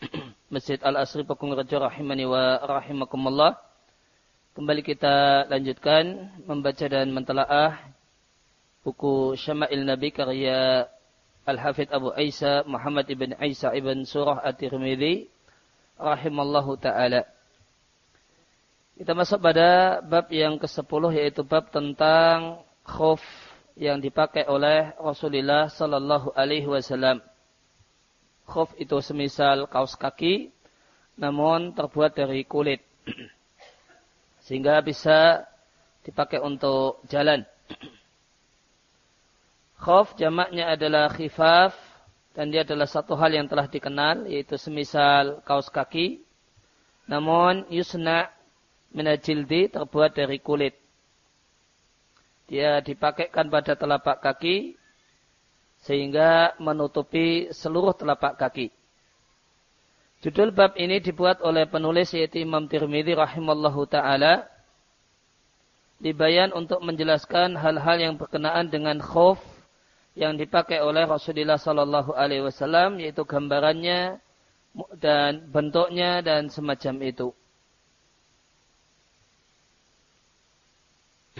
Masjid Al-Asri Pakung Raja rahimani wa rahimakumullah. Kembali kita lanjutkan membaca dan mentelaah buku Syama'il Nabi karya Al-Hafidh Abu Isa Muhammad ibn Isa ibn Surah At-Tirmidzi rahimallahu taala. Kita masuk pada bab yang ke-10 yaitu bab tentang khuf yang dipakai oleh Rasulullah sallallahu alaihi wasallam. Khuf itu semisal kaos kaki namun terbuat dari kulit. Sehingga bisa dipakai untuk jalan. Khuf jamaknya adalah khifaf dan dia adalah satu hal yang telah dikenal yaitu semisal kaos kaki namun yusna minajildi terbuat dari kulit. Dia dipakaikan pada telapak kaki sehingga menutupi seluruh telapak kaki. Judul bab ini dibuat oleh penulis yaitu Imam Tirmidzi rahimallahu taala dibayan untuk menjelaskan hal-hal yang berkenaan dengan khuf yang dipakai oleh Rasulullah sallallahu alaihi wasallam yaitu gambarannya dan bentuknya dan semacam itu.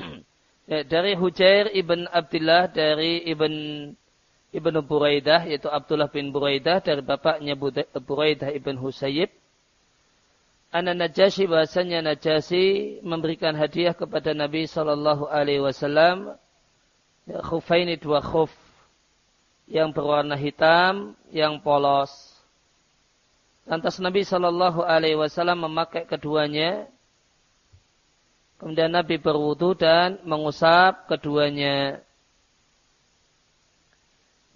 Ya, dari Hujair ibn Abdullah dari ibn ibn Buraidah yaitu Abdullah bin Buraidah dari bapaknya Buraidah ibn Husayib. Anak Najasyi bahasanya Najasyi memberikan hadiah kepada Nabi Shallallahu Alaihi Wasallam khufaini dua khuf yang berwarna hitam yang polos. Lantas Nabi Shallallahu Alaihi Wasallam memakai keduanya Kemudian Nabi berwudu dan mengusap keduanya.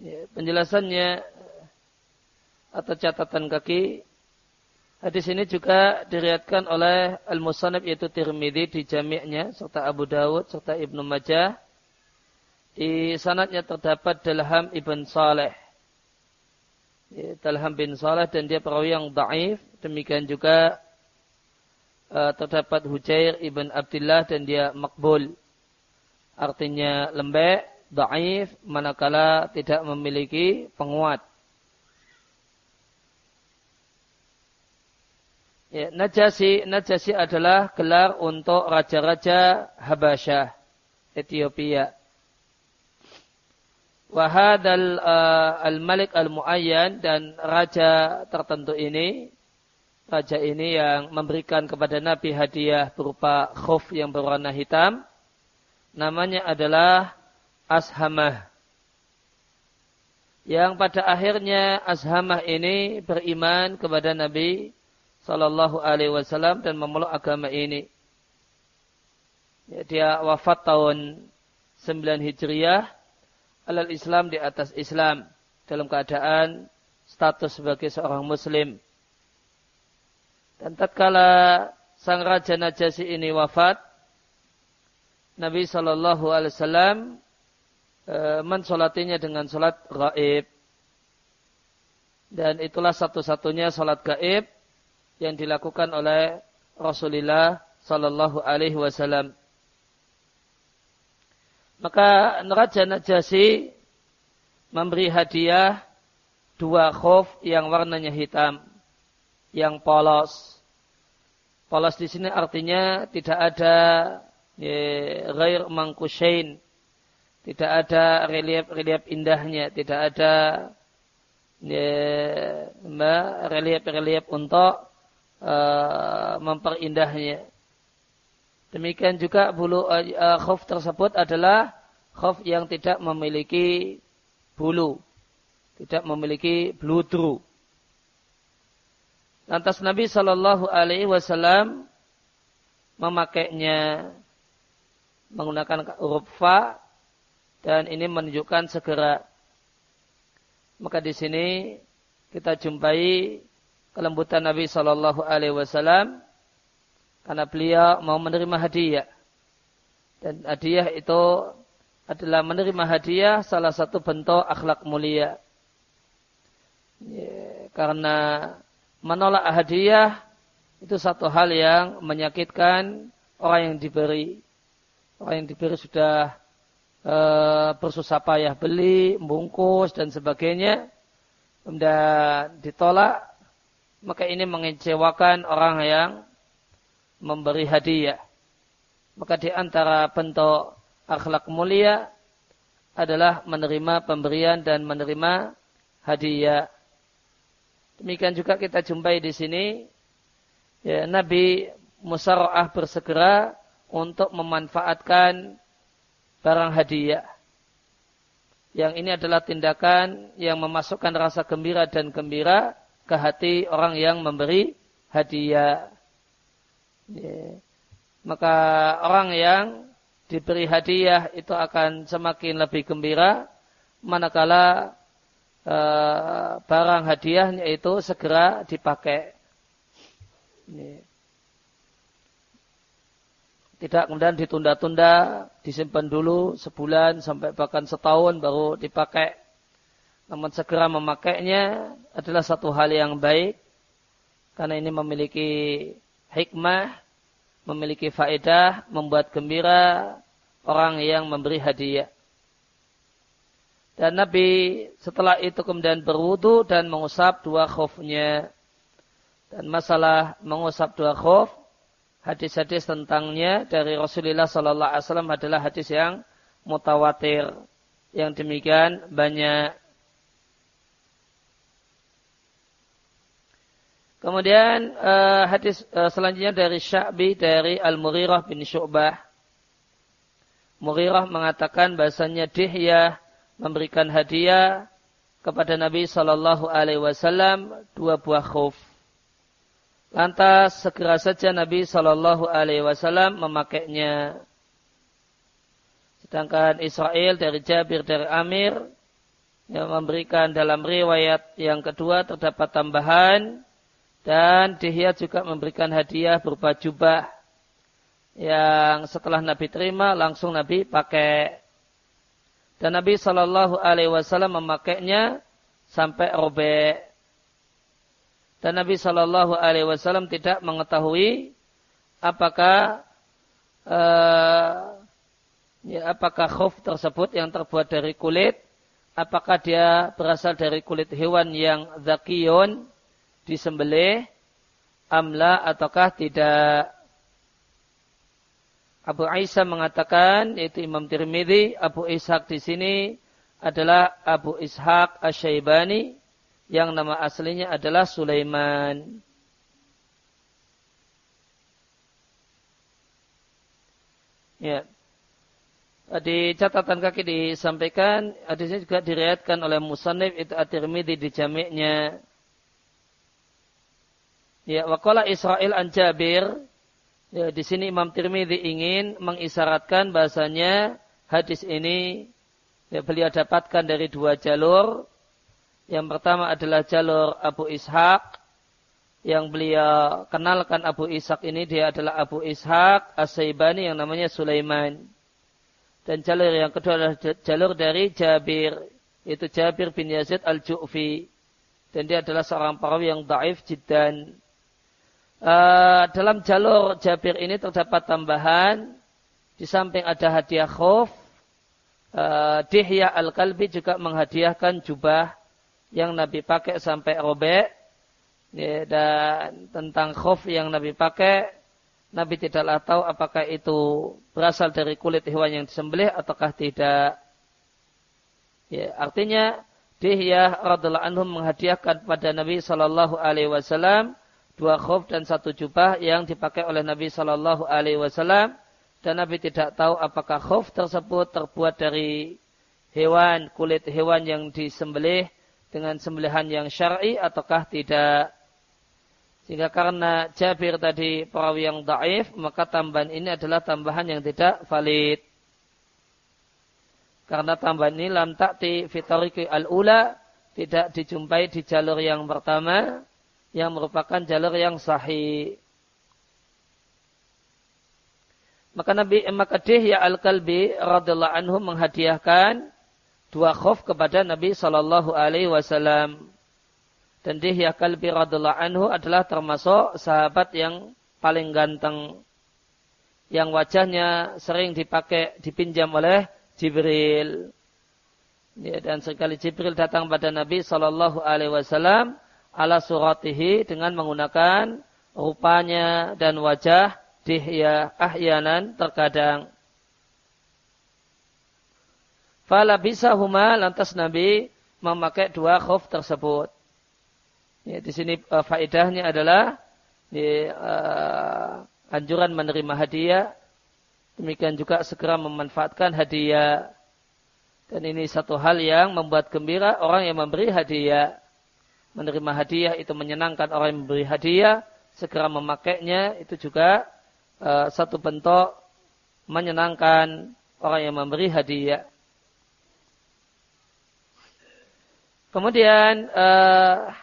Ya, penjelasannya atau catatan kaki hadis ini juga diriatkan oleh Al-Musannif yaitu Tirmidzi di jami'nya serta Abu Dawud serta Ibnu Majah. Di sanatnya terdapat Dalham ibn Saleh. Ya, Dalham bin Saleh dan dia perawi yang daif. Demikian juga uh, terdapat Hujair ibn Abdullah dan dia makbul. Artinya lembek, daif, manakala tidak memiliki penguat. Ya, Najasi, Najasi adalah gelar untuk raja-raja Habasyah, Ethiopia. Wahadal uh, al-Malik al-Muayyan dan raja tertentu ini raja ini yang memberikan kepada Nabi hadiah berupa khuf yang berwarna hitam. Namanya adalah Ashamah. Yang pada akhirnya Ashamah ini beriman kepada Nabi Sallallahu Alaihi Wasallam dan memeluk agama ini. Ya, dia wafat tahun 9 Hijriah alal Islam di atas Islam dalam keadaan status sebagai seorang Muslim. Dan tatkala sang raja Najasi ini wafat, Nabi Shallallahu Alaihi Wasallam mensolatinya dengan solat gaib. Dan itulah satu-satunya solat gaib yang dilakukan oleh Rasulullah Shallallahu Alaihi Wasallam. Maka Raja Najasi memberi hadiah dua khuf yang warnanya hitam yang polos. Polos di sini artinya tidak ada ya, ghair mangkushain. Tidak ada relief-relief indahnya, tidak ada ya, relief-relief untuk uh, memperindahnya. Demikian juga bulu uh, khuf tersebut adalah khuf yang tidak memiliki bulu, tidak memiliki bludru. Lantas Nabi Shallallahu Alaihi Wasallam memakainya menggunakan huruf fa dan ini menunjukkan segera. Maka di sini kita jumpai kelembutan Nabi Shallallahu Alaihi Wasallam karena beliau mau menerima hadiah. Dan hadiah itu adalah menerima hadiah salah satu bentuk akhlak mulia. Ya, karena menolak hadiah itu satu hal yang menyakitkan orang yang diberi. Orang yang diberi sudah e, bersusah payah beli, bungkus dan sebagainya, kemudian ditolak, maka ini mengecewakan orang yang memberi hadiah. Maka di antara bentuk akhlak mulia adalah menerima pemberian dan menerima hadiah. Demikian juga kita jumpai di sini ya, Nabi musara'ah bersegera untuk memanfaatkan barang hadiah. Yang ini adalah tindakan yang memasukkan rasa gembira dan gembira ke hati orang yang memberi hadiah. Ya. Maka orang yang diberi hadiah itu akan semakin lebih gembira manakala uh, barang hadiahnya itu segera dipakai. Ya. Tidak kemudian ditunda-tunda, disimpan dulu sebulan sampai bahkan setahun baru dipakai. Namun segera memakainya adalah satu hal yang baik. Karena ini memiliki hikmah, memiliki faedah, membuat gembira orang yang memberi hadiah. Dan Nabi setelah itu kemudian berwudu dan mengusap dua khufnya. Dan masalah mengusap dua khuf hadis-hadis tentangnya dari Rasulullah Sallallahu Alaihi Wasallam adalah hadis yang mutawatir. Yang demikian banyak. Kemudian uh, hadis uh, selanjutnya dari Sya'bi dari Al-Mughirah bin Syu'bah. Mughirah mengatakan bahasanya Dihyah memberikan hadiah kepada Nabi Sallallahu Alaihi Wasallam dua buah khuf. Lantas segera saja Nabi Shallallahu Alaihi Wasallam memakainya. Sedangkan Israel dari Jabir dari Amir yang memberikan dalam riwayat yang kedua terdapat tambahan dan Dihya juga memberikan hadiah berupa jubah yang setelah Nabi terima langsung Nabi pakai dan Nabi Shallallahu Alaihi Wasallam memakainya sampai robek dan Nabi Shallallahu Alaihi Wasallam tidak mengetahui apakah uh, ya, apakah khuf tersebut yang terbuat dari kulit, apakah dia berasal dari kulit hewan yang zakiyun disembelih, amla ataukah tidak. Abu Aisyah mengatakan, yaitu Imam Tirmidzi, Abu Ishaq di sini adalah Abu Ishaq Asyaibani yang nama aslinya adalah Sulaiman. Ya. Di catatan kaki disampaikan, hadisnya juga diriatkan oleh Musanif itu at-Tirmidzi di jamiknya. Ya, waqala Israel an Jabir. Ya, di sini Imam Tirmidzi ingin mengisyaratkan bahasanya hadis ini ya, beliau dapatkan dari dua jalur yang pertama adalah jalur Abu Ishaq yang beliau kenalkan Abu Ishaq ini dia adalah Abu Ishaq As-Saibani yang namanya Sulaiman. Dan jalur yang kedua adalah jalur dari Jabir, yaitu Jabir bin Yazid Al-Ju'fi. Dan dia adalah seorang perawi yang daif jiddan. Uh, dalam jalur Jabir ini terdapat tambahan, di samping ada hadiah khuf, uh, Dihya Al-Kalbi juga menghadiahkan jubah yang Nabi pakai sampai robek ya, dan tentang khuf yang Nabi pakai Nabi tidaklah tahu apakah itu berasal dari kulit hewan yang disembelih ataukah tidak. Ya, artinya Dihyah radhiallahu anhu menghadiahkan pada Nabi Shallallahu Alaihi Wasallam dua khuf dan satu jubah yang dipakai oleh Nabi Shallallahu Alaihi Wasallam dan Nabi tidak tahu apakah khuf tersebut terbuat dari hewan kulit hewan yang disembelih dengan sembelihan yang syar'i ataukah tidak. Sehingga karena Jabir tadi perawi yang daif, maka tambahan ini adalah tambahan yang tidak valid. Karena tambahan ini lam takti fitariki al-ula tidak dijumpai di jalur yang pertama yang merupakan jalur yang sahih. Maka Nabi maka Dihya Al-Kalbi radhiyallahu anhu menghadiahkan dua khuf kepada Nabi sallallahu alaihi wasallam. Dan Dihya Kalbi anhu adalah termasuk sahabat yang paling ganteng yang wajahnya sering dipakai dipinjam oleh Jibril. Ya, dan sekali Jibril datang pada Nabi sallallahu alaihi wasallam ala suratihi dengan menggunakan rupanya dan wajah dihya ahyanan terkadang. Fala bisa huma lantas Nabi memakai dua khuf tersebut. Ya, di sini uh, faedahnya adalah ya, uh, anjuran menerima hadiah. Demikian juga segera memanfaatkan hadiah. Dan ini satu hal yang membuat gembira orang yang memberi hadiah. Menerima hadiah itu menyenangkan orang yang memberi hadiah. Segera memakainya itu juga uh, satu bentuk menyenangkan orang yang memberi hadiah. Kemudian uh,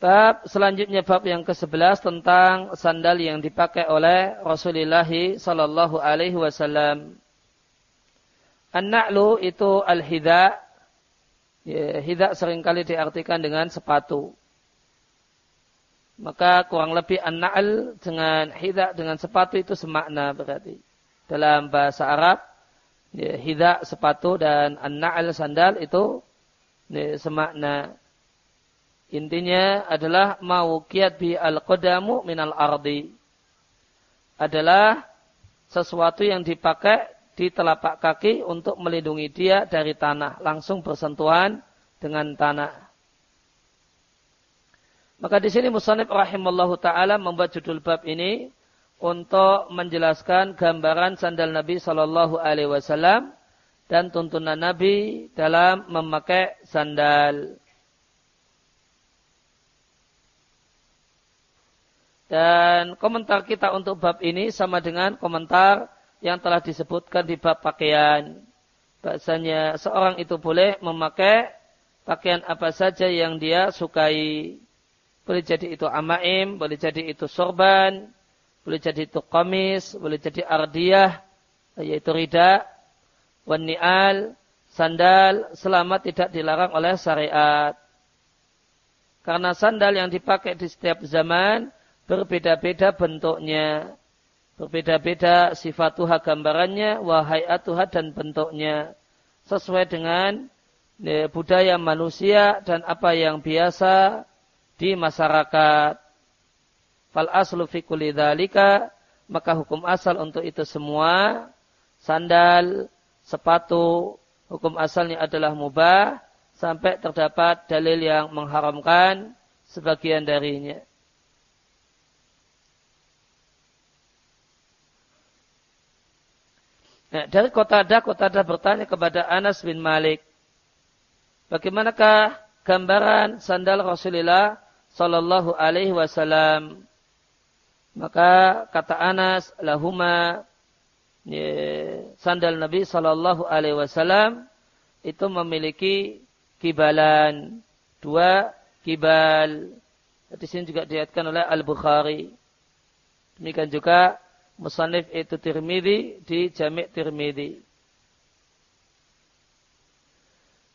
bab selanjutnya bab yang ke-11 tentang sandal yang dipakai oleh Rasulullah sallallahu alaihi wasallam. An-na'lu itu al-hidha. Ya, hidha sering kali diartikan dengan sepatu. Maka kurang lebih an-na'al dengan hidha dengan sepatu itu semakna berarti. Dalam bahasa Arab, ya, hidha sepatu dan an-na'al sandal itu ya, semakna. Intinya adalah mauqiyat bi al-qadamu minal ardi. Adalah sesuatu yang dipakai di telapak kaki untuk melindungi dia dari tanah. Langsung bersentuhan dengan tanah. Maka di sini Musanib rahimallahu taala membuat judul bab ini untuk menjelaskan gambaran sandal Nabi Shallallahu alaihi wasallam dan tuntunan Nabi dalam memakai sandal. Dan komentar kita untuk bab ini sama dengan komentar yang telah disebutkan di bab pakaian. Bahasanya seorang itu boleh memakai pakaian apa saja yang dia sukai. Boleh jadi itu amaim, boleh jadi itu sorban, boleh jadi itu komis, boleh jadi ardiyah, yaitu rida, wani'al, sandal, selama tidak dilarang oleh syariat. Karena sandal yang dipakai di setiap zaman berbeda-beda bentuknya. Berbeda-beda sifat Tuhan gambarannya, wahai atuha dan bentuknya. Sesuai dengan ya, budaya manusia dan apa yang biasa di masyarakat. Fal aslu fi kulli maka hukum asal untuk itu semua sandal, sepatu, hukum asalnya adalah mubah sampai terdapat dalil yang mengharamkan sebagian darinya. Nah, dari kota ada, kota ada bertanya kepada Anas bin Malik. Bagaimanakah gambaran sandal Rasulullah Sallallahu Alaihi Wasallam. Maka kata Anas lahuma sandal Nabi Sallallahu Alaihi Wasallam itu memiliki kibalan dua kibal. Di sini juga diatkan oleh Al Bukhari. Demikian juga Musanif itu Tirmidzi di Jami' Tirmidzi.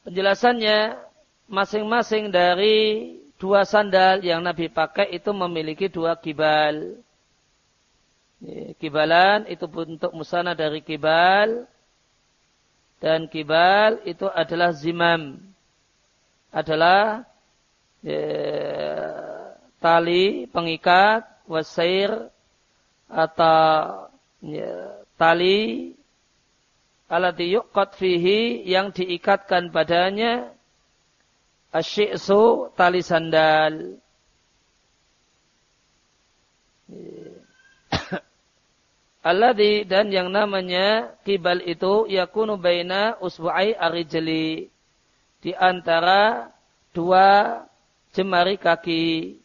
Penjelasannya masing-masing dari dua sandal yang Nabi pakai itu memiliki dua kibal. Kibalan itu bentuk musana dari kibal. Dan kibal itu adalah zimam. Adalah ya, tali pengikat, wasair, atau ya, tali alati yuqat fihi yang diikatkan padanya Asyiksu tali sandal. Alladhi dan yang namanya kibal itu yakunu baina usbu'ai arijli. Di antara dua jemari kaki.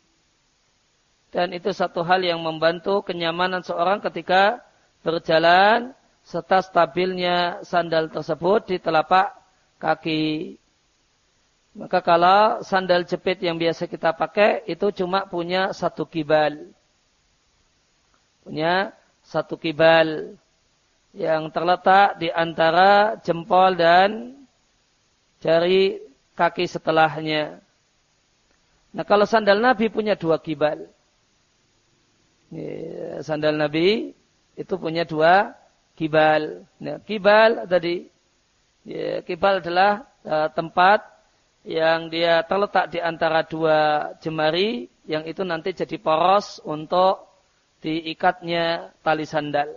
Dan itu satu hal yang membantu kenyamanan seorang ketika berjalan serta stabilnya sandal tersebut di telapak kaki. Maka kalau sandal jepit yang biasa kita pakai itu cuma punya satu kibal. Punya satu kibal yang terletak di antara jempol dan jari kaki setelahnya. Nah kalau sandal Nabi punya dua kibal. Sandal Nabi itu punya dua kibal. Nah, kibal tadi, ya, kibal adalah uh, tempat yang dia terletak di antara dua jemari yang itu nanti jadi poros untuk diikatnya tali sandal.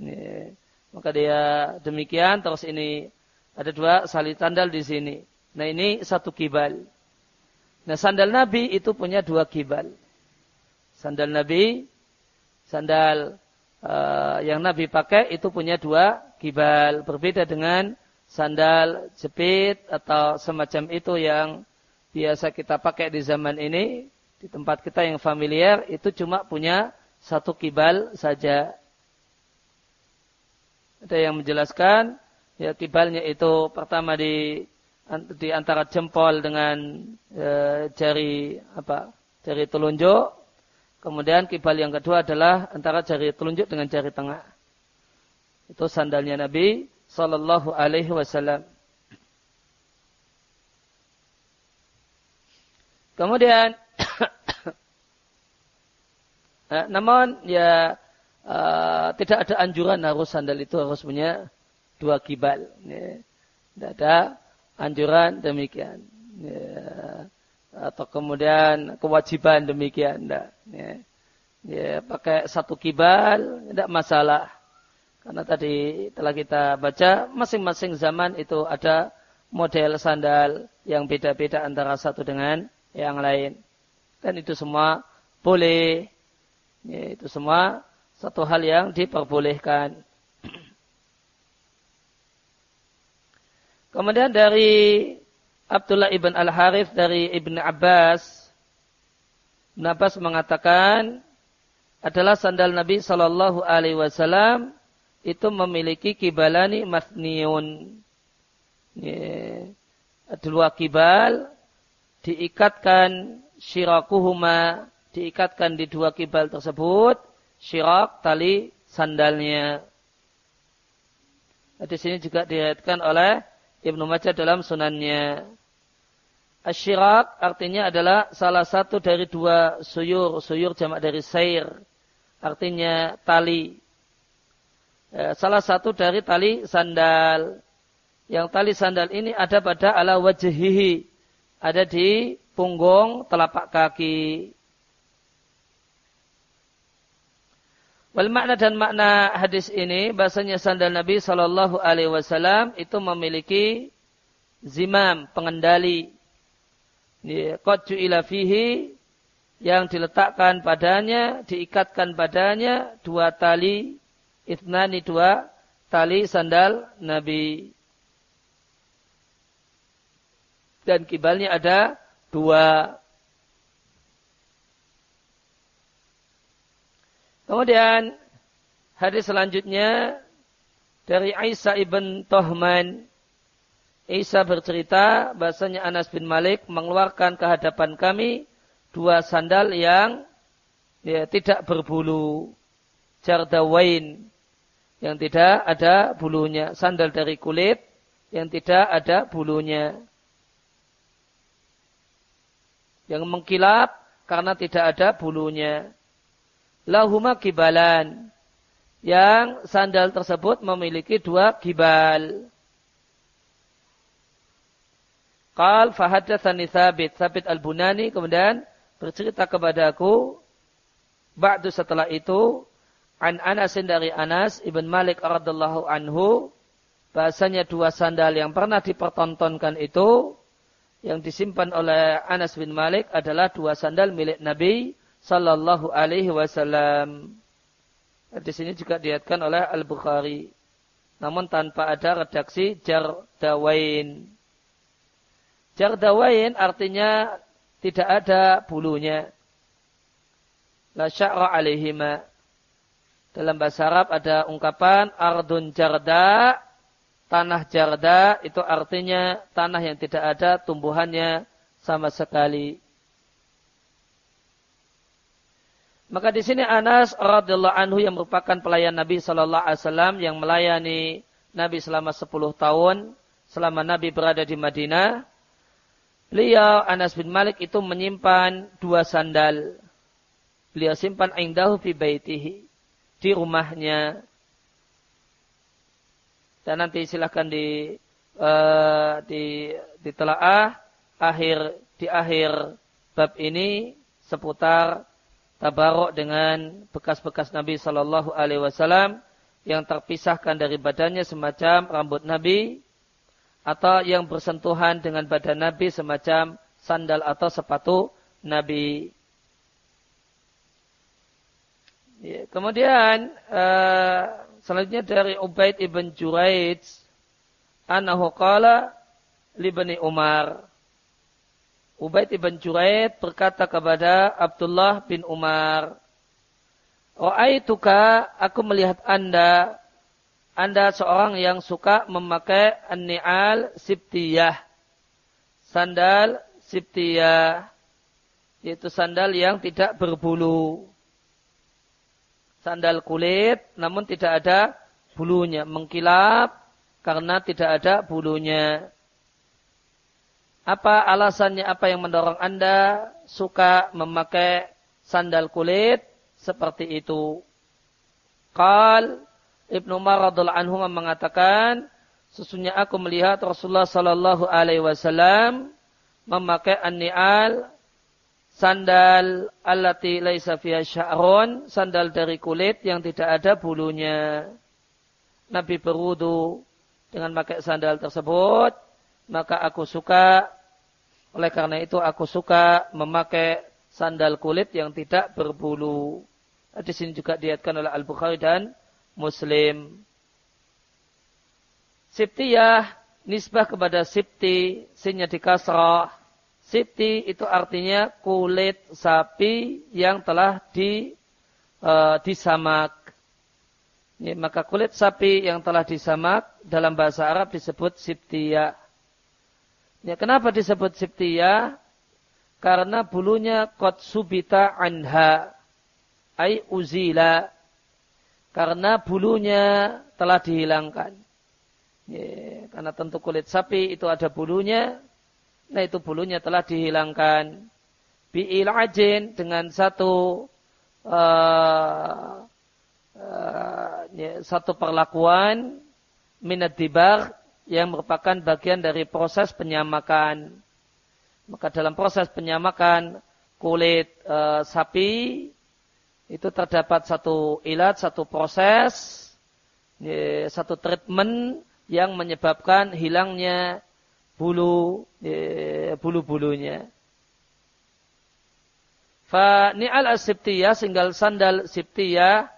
Ini, maka dia demikian terus ini ada dua sali sandal di sini. Nah ini satu kibal. Nah sandal Nabi itu punya dua kibal. Sandal Nabi, sandal uh, yang Nabi pakai itu punya dua kibal. Berbeda dengan sandal jepit atau semacam itu yang biasa kita pakai di zaman ini di tempat kita yang familiar itu cuma punya satu kibal saja. Ada yang menjelaskan ya kibalnya itu pertama di di antara jempol dengan e, jari apa jari telunjuk, kemudian kibal yang kedua adalah antara jari telunjuk dengan jari tengah. Itu sandalnya Nabi sallallahu alaihi wasallam. Kemudian nah, namun ya uh, tidak ada anjuran harus sandal itu harus punya dua kibal. Ya. Tidak ada anjuran demikian. Ya. Atau kemudian kewajiban demikian. Tidak. Ya. ya, pakai satu kibal tidak masalah. Karena tadi telah kita baca, masing-masing zaman itu ada model sandal yang beda-beda antara satu dengan yang lain. Dan itu semua boleh. Ya, itu semua satu hal yang diperbolehkan. Kemudian dari Abdullah ibn Al-Harith dari Ibn Abbas. Ibn Abbas mengatakan adalah sandal Nabi Shallallahu Alaihi Wasallam itu memiliki kibalani masniun. Ya. Dua kibal diikatkan syirakuhuma diikatkan di dua kibal tersebut syirak tali sandalnya. Di sini juga diriatkan oleh Ibnu Majah dalam sunannya. Asyirak artinya adalah salah satu dari dua suyur, suyur jamak dari sair. Artinya tali. Ya, salah satu dari tali sandal. Yang tali sandal ini ada pada ala wajhihi. Ada di punggung telapak kaki. Wal makna dan makna hadis ini bahasanya sandal Nabi Shallallahu Alaihi Wasallam itu memiliki zimam pengendali. Qad ila fihi yang diletakkan padanya, diikatkan padanya dua tali Itnani dua tali sandal Nabi. Dan kibalnya ada dua. Kemudian hadis selanjutnya dari Aisyah ibn Tohman. Isa bercerita bahasanya Anas bin Malik mengeluarkan ke hadapan kami dua sandal yang ya, tidak berbulu. Jardawain yang tidak ada bulunya. Sandal dari kulit yang tidak ada bulunya. Yang mengkilap karena tidak ada bulunya. Lahuma kibalan. Yang sandal tersebut memiliki dua kibal. Qal fahadathani Thabit. Thabit al-Bunani kemudian bercerita kepadaku. Ba'du setelah itu An Anas dari Anas ibn Malik radhiallahu anhu bahasanya dua sandal yang pernah dipertontonkan itu yang disimpan oleh Anas bin Malik adalah dua sandal milik Nabi sallallahu alaihi wasallam. Di sini juga diatkan oleh Al Bukhari. Namun tanpa ada redaksi jardawain. Jardawain artinya tidak ada bulunya. La sya'ra alaihima dalam bahasa Arab ada ungkapan ardun jarda, tanah jarda itu artinya tanah yang tidak ada tumbuhannya sama sekali. Maka di sini Anas radhiyallahu anhu yang merupakan pelayan Nabi Shallallahu alaihi wasallam yang melayani Nabi selama 10 tahun selama Nabi berada di Madinah. Beliau Anas bin Malik itu menyimpan dua sandal. Beliau simpan indahu fi baitihi di rumahnya. Dan nanti silahkan di uh, di ditelaah akhir di akhir bab ini seputar tabarok dengan bekas-bekas Nabi Shallallahu Alaihi Wasallam yang terpisahkan dari badannya semacam rambut Nabi atau yang bersentuhan dengan badan Nabi semacam sandal atau sepatu Nabi. Ya, kemudian uh, selanjutnya dari Ubaid ibn Juraid, anahu qala libni Umar Ubaid ibn Juraid berkata kepada Abdullah bin Umar, Ra'aituka, aku melihat anda, anda seorang yang suka memakai an-ni'al sibtiyah. Sandal sibtiyah. Yaitu sandal yang tidak berbulu. Sandal kulit, namun tidak ada bulunya. Mengkilap karena tidak ada bulunya. Apa alasannya, apa yang mendorong Anda suka memakai sandal kulit seperti itu? Qal Ibnu Umar radhiallahu anhu mengatakan, sesungguhnya aku melihat Rasulullah sallallahu alaihi wasallam memakai an-ni'al sandal allati laisa fiha sya'run, sandal dari kulit yang tidak ada bulunya. Nabi berwudu dengan pakai sandal tersebut maka aku suka oleh karena itu aku suka memakai sandal kulit yang tidak berbulu. Di sini juga diatkan oleh Al-Bukhari dan Muslim. Siptiyah nisbah kepada sipti, sinya di kasrah. Itu artinya kulit sapi yang telah di uh, disamak. Ya, maka kulit sapi yang telah disamak dalam bahasa Arab disebut siptiyah. Ya, kenapa disebut siptiyah? Karena bulunya kot subita anha. Ay uzila. Karena bulunya telah dihilangkan. Ya, karena tentu kulit sapi itu ada bulunya. Nah itu bulunya telah dihilangkan. Bi'ilajin dengan satu uh, uh, ya, satu perlakuan minat dibar yang merupakan bagian dari proses penyamakan. Maka dalam proses penyamakan kulit e, sapi itu terdapat satu ilat, satu proses, e, satu treatment yang menyebabkan hilangnya bulu e, bulu-bulunya. Fa ni'al asibtiyah, singgal sandal sibtiyah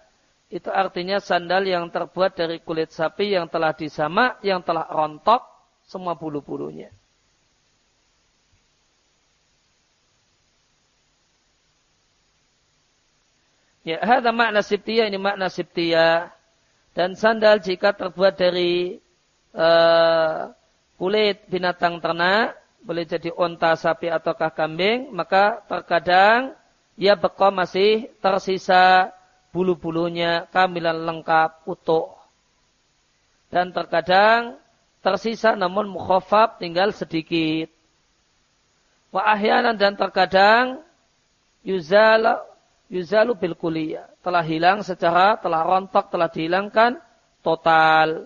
itu artinya sandal yang terbuat dari kulit sapi yang telah disamak, yang telah rontok semua bulu-bulunya. Ya, ada makna siptiyah, ini makna siptiyah. Dan sandal jika terbuat dari uh, kulit binatang ternak, boleh jadi onta, sapi, ataukah kambing, maka terkadang ia beko masih tersisa bulu-bulunya kamilan lengkap, utuh. Dan terkadang tersisa namun mukhafaf tinggal sedikit. Wa ahyanan dan terkadang yuzal yuzalu bil kuliyah. Telah hilang secara, telah rontok, telah dihilangkan total.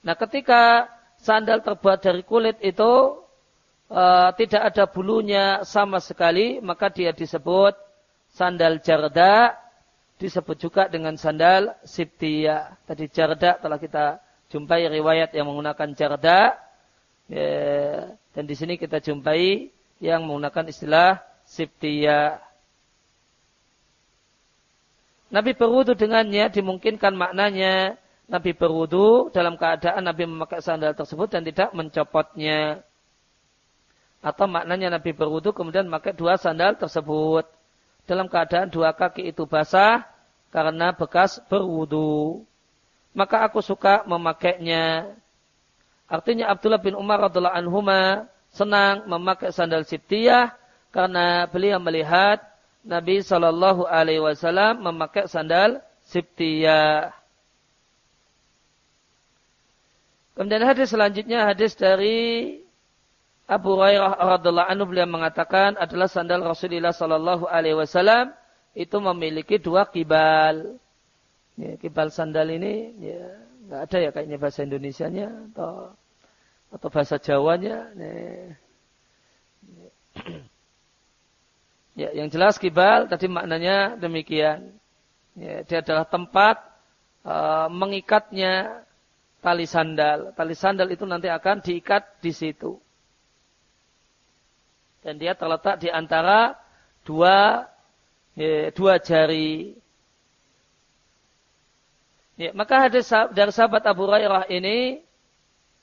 Nah ketika sandal terbuat dari kulit itu e, tidak ada bulunya sama sekali, maka dia disebut sandal jarda disebut juga dengan sandal siptiyah. Tadi jarda telah kita jumpai riwayat yang menggunakan jarda. Ya, dan di sini kita jumpai yang menggunakan istilah siptiyah. Nabi berwudu dengannya dimungkinkan maknanya Nabi berwudu dalam keadaan Nabi memakai sandal tersebut dan tidak mencopotnya. Atau maknanya Nabi berwudu kemudian memakai dua sandal tersebut dalam keadaan dua kaki itu basah karena bekas berwudu. maka aku suka memakainya. Artinya Abdullah bin Umar radhiallahu anhuma senang memakai sandal siptiyah karena beliau melihat Nabi Shallallahu Alaihi Wasallam memakai sandal siptiyah. Kemudian hadis selanjutnya hadis dari Abu Hurairah radhiallahu anhu beliau mengatakan adalah sandal Rasulullah Shallallahu Alaihi Wasallam itu memiliki dua kibal. Ya, kibal sandal ini ya nggak ada ya kayaknya bahasa Indonesianya atau atau bahasa Jawanya. Ya. ya, yang jelas kibal tadi maknanya demikian. Ya, dia adalah tempat uh, mengikatnya tali sandal. Tali sandal itu nanti akan diikat di situ. Dan dia terletak di antara dua ya, dua jari Ya, maka hadis dari sahabat Abu Hurairah ini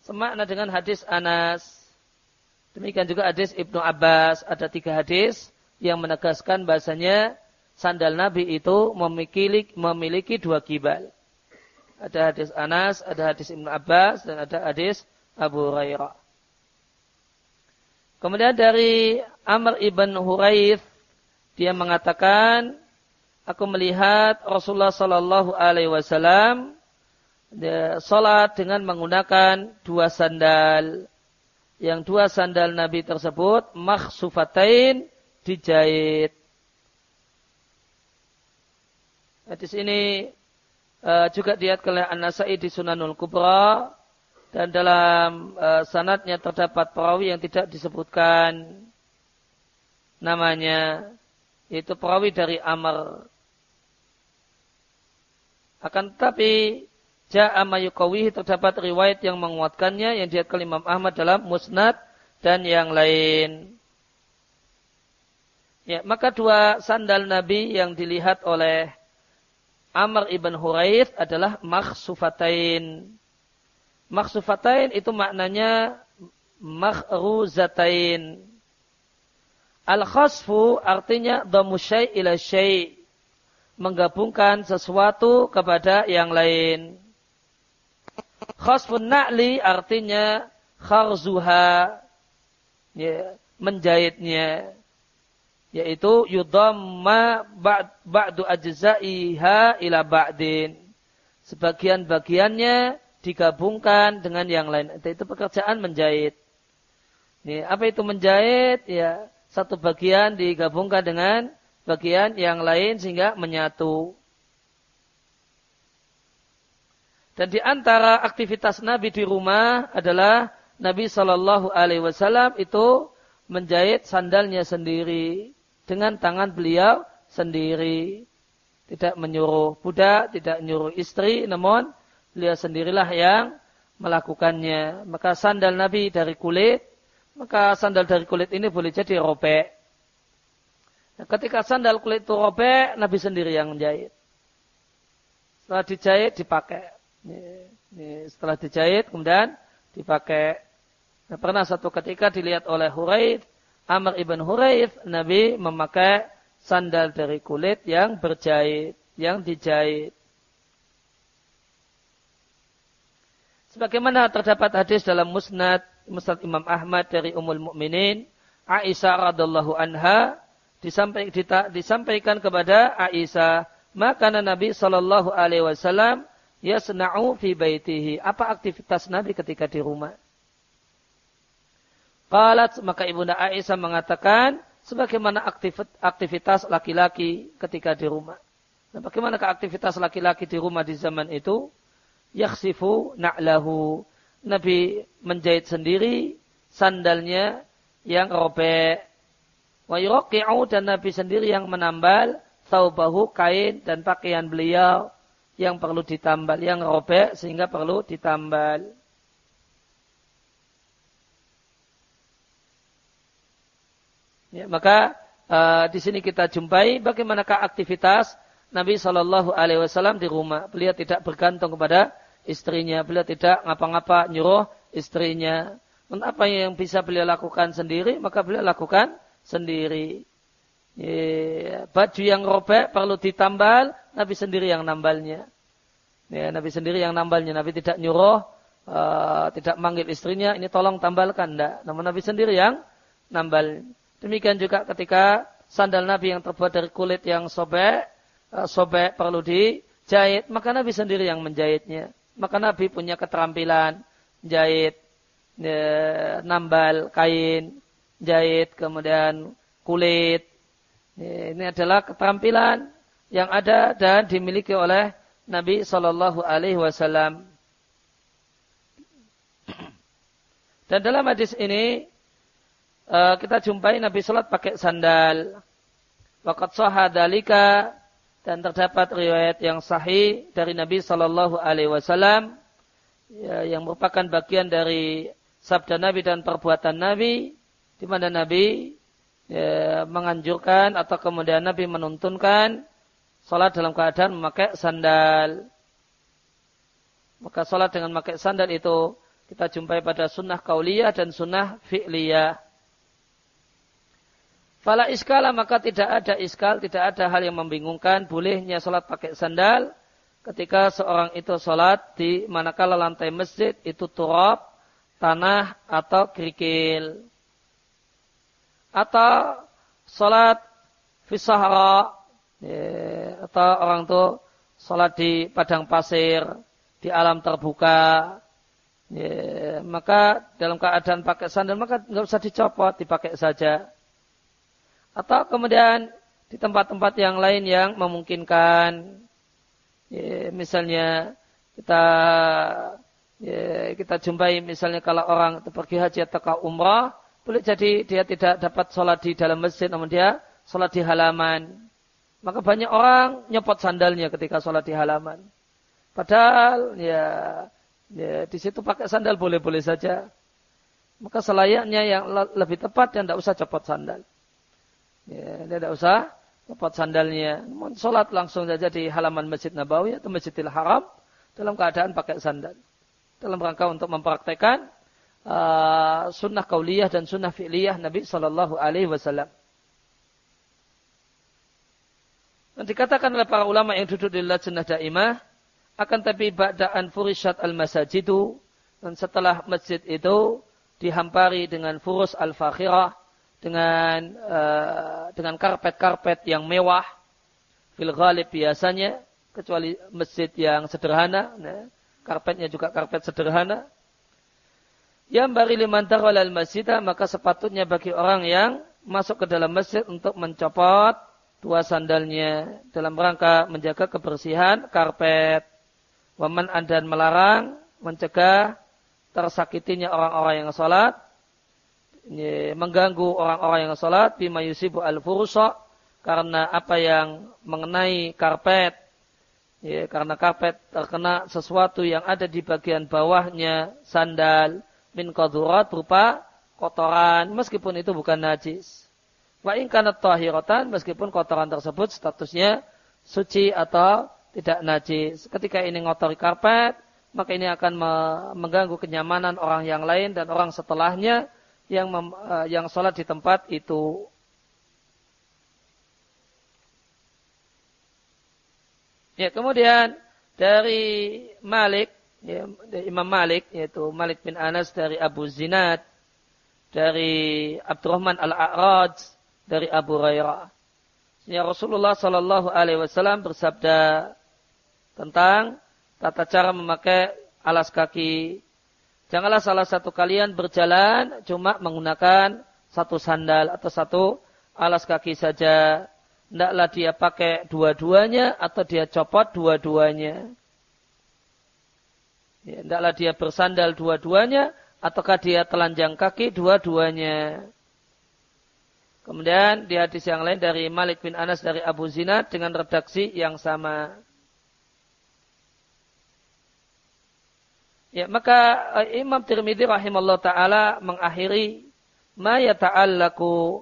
semakna dengan hadis Anas. Demikian juga hadis Ibnu Abbas. Ada tiga hadis yang menegaskan bahasanya sandal Nabi itu memiliki, memiliki dua kibal. Ada hadis Anas, ada hadis Ibnu Abbas, dan ada hadis Abu Hurairah. Kemudian dari Amr ibn Huraith, dia mengatakan, aku melihat Rasulullah Sallallahu Alaihi Wasallam salat dengan menggunakan dua sandal. Yang dua sandal Nabi tersebut makhsufatain dijahit. Hadis ini uh, juga diat oleh An-Nasai di Sunanul Kubra dan dalam uh, sanatnya terdapat perawi yang tidak disebutkan namanya yaitu perawi dari Amr akan tetapi Ja'a terdapat riwayat yang menguatkannya yang diatkan Imam Ahmad dalam Musnad dan yang lain. Ya, maka dua sandal Nabi yang dilihat oleh Amr ibn Huraith adalah makhsufatain. Makhsufatain itu maknanya makhruzatain. Al-khasfu artinya dhamu ila syai' menggabungkan sesuatu kepada yang lain. Khasfun na'li artinya kharzuha ya, menjahitnya yaitu yudamma ba'du ajza'iha ila ba'din sebagian bagiannya digabungkan dengan yang lain itu pekerjaan menjahit Nih, apa itu menjahit ya satu bagian digabungkan dengan bagian yang lain sehingga menyatu. Dan di antara aktivitas Nabi di rumah adalah Nabi Shallallahu Alaihi Wasallam itu menjahit sandalnya sendiri dengan tangan beliau sendiri. Tidak menyuruh budak, tidak menyuruh istri, namun beliau sendirilah yang melakukannya. Maka sandal Nabi dari kulit, maka sandal dari kulit ini boleh jadi robek. Nah, ketika sandal kulit itu robek, Nabi sendiri yang menjahit. Setelah dijahit, dipakai. Setelah dijahit, kemudian dipakai. Nah, pernah satu ketika dilihat oleh Huraid, Amr ibn Huraid, Nabi memakai sandal dari kulit yang berjahit, yang dijahit. Sebagaimana terdapat hadis dalam musnad, musnad Imam Ahmad dari Ummul Mukminin, Aisyah radhiallahu anha, disampaikan kepada Aisyah, maka Nabi Shallallahu Alaihi Wasallam yasna'u fi baitihi. Apa aktivitas Nabi ketika di rumah? Qalat maka ibunda Aisyah mengatakan sebagaimana aktivitas laki-laki ketika di rumah. Nah, bagaimana aktivitas laki-laki di rumah di zaman itu? Yaksifu na'lahu. Nabi menjahit sendiri sandalnya yang robek Wa yuqi'u dan Nabi sendiri yang menambal taubahu kain dan pakaian beliau yang perlu ditambal, yang robek sehingga perlu ditambal. Ya, maka uh, di sini kita jumpai bagaimanakah aktivitas Nabi Shallallahu Alaihi Wasallam di rumah. Beliau tidak bergantung kepada istrinya, beliau tidak ngapa-ngapa nyuruh istrinya. Dan apa yang bisa beliau lakukan sendiri, maka beliau lakukan sendiri. Ya, baju yang robek perlu ditambal, Nabi sendiri yang nambalnya. Ya, Nabi sendiri yang nambalnya. Nabi tidak nyuruh, uh, tidak manggil istrinya, ini tolong tambalkan. Tidak. Namun Nabi sendiri yang nambal. Demikian juga ketika sandal Nabi yang terbuat dari kulit yang sobek, uh, sobek perlu dijahit, maka Nabi sendiri yang menjahitnya. Maka Nabi punya keterampilan jahit, ya, nambal kain, jahit, kemudian kulit. Ya, ini adalah keterampilan yang ada dan dimiliki oleh Nabi Shallallahu Alaihi Wasallam. Dan dalam hadis ini uh, kita jumpai Nabi Salat pakai sandal. Wakat sahadalika dan terdapat riwayat yang sahih dari Nabi Shallallahu Alaihi Wasallam ya, yang merupakan bagian dari sabda Nabi dan perbuatan Nabi, di mana Nabi ya, menganjurkan atau kemudian Nabi menuntunkan salat dalam keadaan memakai sandal. Maka salat dengan memakai sandal itu kita jumpai pada sunnah kauliyah dan sunnah fi'liyah. Fala iskala maka tidak ada iskal, tidak ada hal yang membingungkan. Bolehnya sholat pakai sandal ketika seorang itu sholat di manakala lantai masjid itu turab, tanah atau kerikil. Atau sholat fisahra, ya, atau orang itu sholat di padang pasir, di alam terbuka, ya, maka dalam keadaan pakai sandal maka nggak usah dicopot, dipakai saja. Atau kemudian di tempat-tempat yang lain yang memungkinkan, ya, misalnya kita ya, kita jumpai misalnya kalau orang pergi haji atau ke umrah, boleh jadi dia tidak dapat sholat di dalam masjid, namun dia sholat di halaman. Maka banyak orang nyopot sandalnya ketika sholat di halaman. Padahal ya, ya di situ pakai sandal boleh-boleh saja. Maka selayaknya yang lebih tepat yang tidak usah copot sandal. Ya, dia tidak usah copot sandalnya. Sholat langsung saja di halaman Masjid Nabawi atau Masjidil Haram dalam keadaan pakai sandal. Dalam rangka untuk mempraktekkan uh, sunnah kauliyah dan sunnah fi'liyah Nabi Shallallahu Alaihi Wasallam. Dan dikatakan oleh para ulama yang duduk di lajnah daimah, akan tapi ba'da'an furishat al-masajidu, dan setelah masjid itu dihampari dengan furus al-fakhirah, dengan uh, dengan karpet-karpet yang mewah fil ghalib biasanya kecuali masjid yang sederhana nah, karpetnya juga karpet sederhana. Yang bari liman al masjid maka sepatutnya bagi orang yang masuk ke dalam masjid untuk mencopot dua sandalnya dalam rangka menjaga kebersihan karpet. Waman dan melarang mencegah tersakitinya orang-orang yang sholat mengganggu orang-orang yang sholat bima yusibu al furusa karena apa yang mengenai karpet ya, karena karpet terkena sesuatu yang ada di bagian bawahnya sandal min kodurat berupa kotoran meskipun itu bukan najis. Wa in tahiratan meskipun kotoran tersebut statusnya suci atau tidak najis. Ketika ini ngotori karpet maka ini akan mengganggu kenyamanan orang yang lain dan orang setelahnya yang mem, uh, yang sholat di tempat itu. Ya, kemudian dari Malik, ya, dari Imam Malik, yaitu Malik bin Anas dari Abu Zinad, dari Abdurrahman al-A'raj, dari Abu Hurairah. Ya Rasulullah Shallallahu Alaihi Wasallam bersabda tentang tata cara memakai alas kaki Janganlah salah satu kalian berjalan cuma menggunakan satu sandal atau satu alas kaki saja. Tidaklah dia pakai dua-duanya atau dia copot dua-duanya. Ya, tidaklah dia bersandal dua-duanya ataukah dia telanjang kaki dua-duanya. Kemudian di hadis yang lain dari Malik bin Anas dari Abu Zinad dengan redaksi yang sama. Ya, maka eh, Imam Tirmidzi rahimahullah taala mengakhiri ma yata'allaku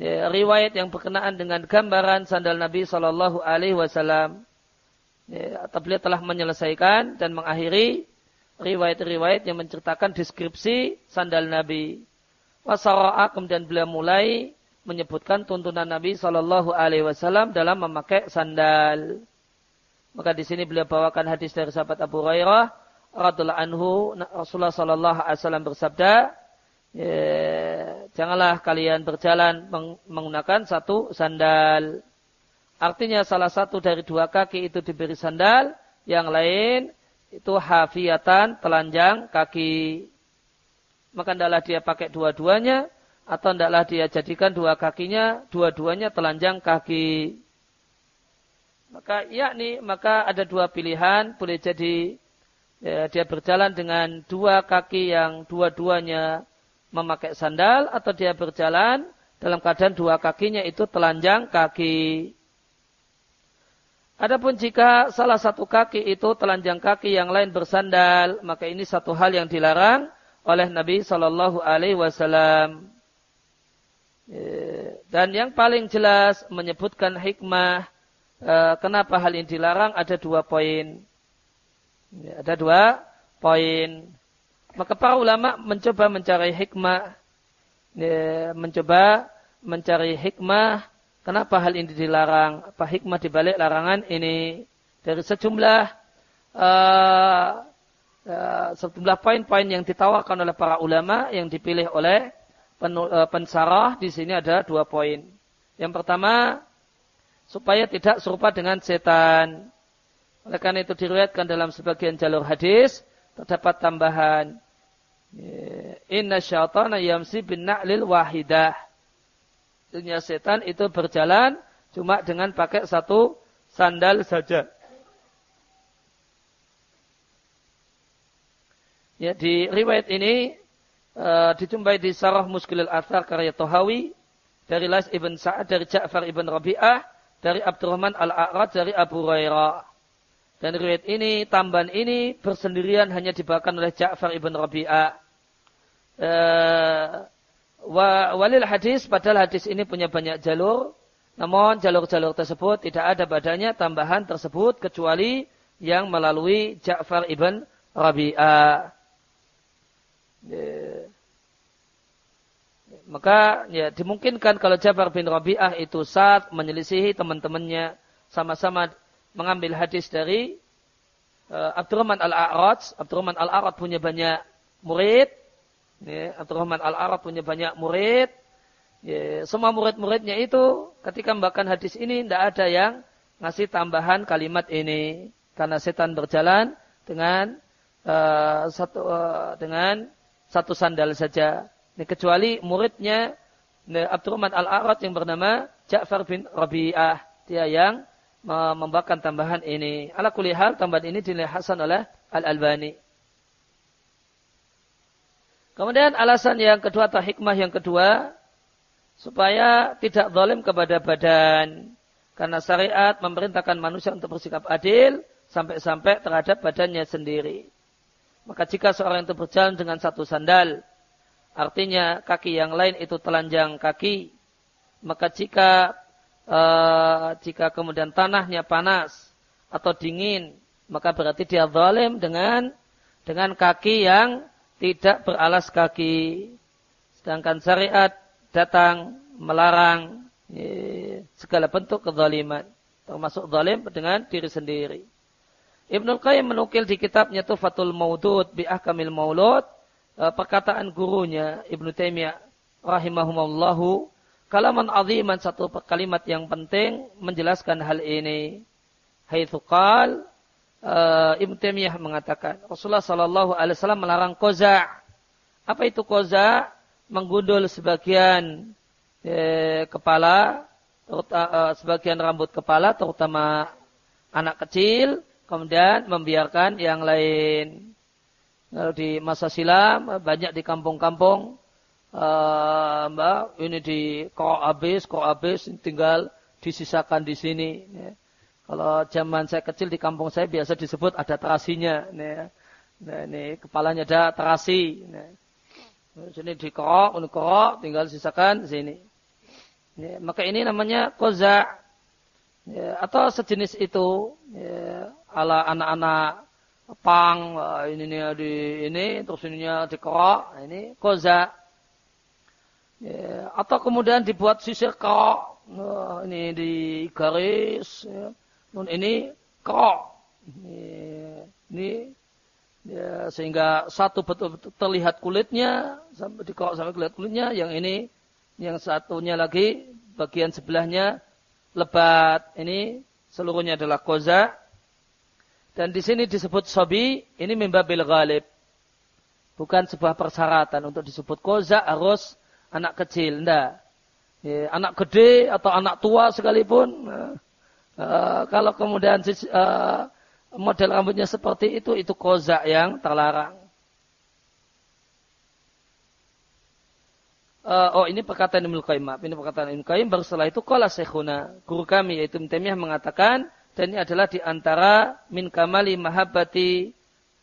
ya, riwayat yang berkenaan dengan gambaran sandal Nabi sallallahu alaihi wasallam. Ya, beliau telah menyelesaikan dan mengakhiri riwayat-riwayat yang menceritakan deskripsi sandal Nabi. Wasara'a kemudian beliau mulai menyebutkan tuntunan Nabi Shallallahu Alaihi Wasallam dalam memakai sandal. Maka di sini beliau bawakan hadis dari sahabat Abu Hurairah radhiallahu anhu Rasulullah sallallahu alaihi wasallam bersabda, ya, janganlah kalian berjalan menggunakan satu sandal. Artinya salah satu dari dua kaki itu diberi sandal, yang lain itu hafiatan telanjang kaki. Maka hendaklah dia pakai dua-duanya atau hendaklah dia jadikan dua kakinya dua-duanya telanjang kaki. Maka yakni maka ada dua pilihan, boleh jadi ya, dia berjalan dengan dua kaki yang dua-duanya memakai sandal atau dia berjalan dalam keadaan dua kakinya itu telanjang kaki. Adapun jika salah satu kaki itu telanjang kaki yang lain bersandal, maka ini satu hal yang dilarang oleh Nabi Shallallahu Alaihi Wasallam. Ya, dan yang paling jelas menyebutkan hikmah eh, kenapa hal ini dilarang ada dua poin. Ya, ada dua poin. Maka para ulama mencoba mencari hikmah, ya, mencoba mencari hikmah Kenapa hal ini dilarang? Apa hikmah dibalik larangan ini? Dari sejumlah uh, uh, sejumlah poin-poin yang ditawarkan oleh para ulama yang dipilih oleh uh, pensarah di sini ada dua poin. Yang pertama supaya tidak serupa dengan setan. Oleh karena itu diriwayatkan dalam sebagian jalur hadis terdapat tambahan Inna syaitana yamsi bin na'lil wahidah dunia setan itu berjalan cuma dengan pakai satu sandal saja. Ya, di riwayat ini uh, dijumpai di Sarah Muskilil Athar karya Tohawi dari Lais ibn Sa'ad dari Ja'far ibn Rabi'ah dari Abdurrahman al-A'rad dari Abu Hurairah. Dan riwayat ini, tambahan ini bersendirian hanya dibawakan oleh Ja'far ibn Rabi'ah. Uh, Wa, walil hadis, padahal hadis ini punya banyak jalur. Namun jalur-jalur tersebut tidak ada badannya tambahan tersebut kecuali yang melalui Ja'far ibn Rabi'ah. Ya. Maka ya dimungkinkan kalau Ja'far bin Rabi'ah itu saat menyelisihi teman-temannya sama-sama mengambil hadis dari uh, Abdurrahman al-A'raj. Abdurrahman al-A'raj punya banyak murid Ya, Abdurrahman Al-Arab punya banyak murid. Ya, semua murid-muridnya itu ketika membacakan hadis ini tidak ada yang ngasih tambahan kalimat ini karena setan berjalan dengan uh, satu uh, dengan satu sandal saja. Ini kecuali muridnya ya, Abdurrahman Al-Arad yang bernama Ja'far bin Rabi'ah. Dia yang membawakan tambahan ini. Ala kulihal tambahan ini dinilai hasan oleh Al-Albani. Kemudian alasan yang kedua atau hikmah yang kedua supaya tidak zalim kepada badan karena syariat memerintahkan manusia untuk bersikap adil sampai-sampai terhadap badannya sendiri. Maka jika seorang itu berjalan dengan satu sandal, artinya kaki yang lain itu telanjang kaki, maka jika uh, jika kemudian tanahnya panas atau dingin, maka berarti dia zalim dengan dengan kaki yang tidak beralas kaki. Sedangkan syariat datang melarang segala bentuk kezaliman. Termasuk zalim dengan diri sendiri. Ibnu Qayyim menukil di kitabnya Tufatul Maudud bi Ahkamil Maulud e, perkataan gurunya Ibnu Taimiyah rahimahumallahu kalaman aziman satu kalimat yang penting menjelaskan hal ini. Haitsu qal uh, Ibn Taimiyah mengatakan Rasulullah Shallallahu Alaihi Wasallam melarang koza. Apa itu koza? Menggundul sebagian eh, kepala, uh, sebagian rambut kepala, terutama anak kecil, kemudian membiarkan yang lain. Lalu di masa silam banyak di kampung-kampung, uh, mbak ini di kok habis, kok habis, tinggal disisakan di sini. Ya. Kalau zaman saya kecil di kampung saya biasa disebut ada terasinya. Nih, nah, ini kepalanya ada terasi. Nah, sini ini kerok, tinggal sisakan sini. Ya, maka ini namanya koza ya, atau sejenis itu ya, ala anak-anak pang ini nih di ini terus ininya dikerok nah, ini koza ya, atau kemudian dibuat sisir kerok nah, ini di garis ya, Nun ini kerok. Ini, ya, sehingga satu betul-betul terlihat kulitnya sampai dikerok sampai kelihatan kulitnya. Yang ini, yang satunya lagi bagian sebelahnya lebat. Ini seluruhnya adalah koza. Dan di sini disebut sobi, ini mimbabil ghalib. Bukan sebuah persyaratan untuk disebut koza harus anak kecil. Tidak. Ya, anak gede atau anak tua sekalipun. Uh, kalau kemudian uh, model rambutnya seperti itu, itu koza yang terlarang. Uh, oh ini perkataan Ibnu Qayyim. Ini perkataan Ibnu Qayyim. Baru setelah itu kala syekhuna. Guru kami yaitu Ibnu mengatakan dan ini adalah di antara min kamali mahabbati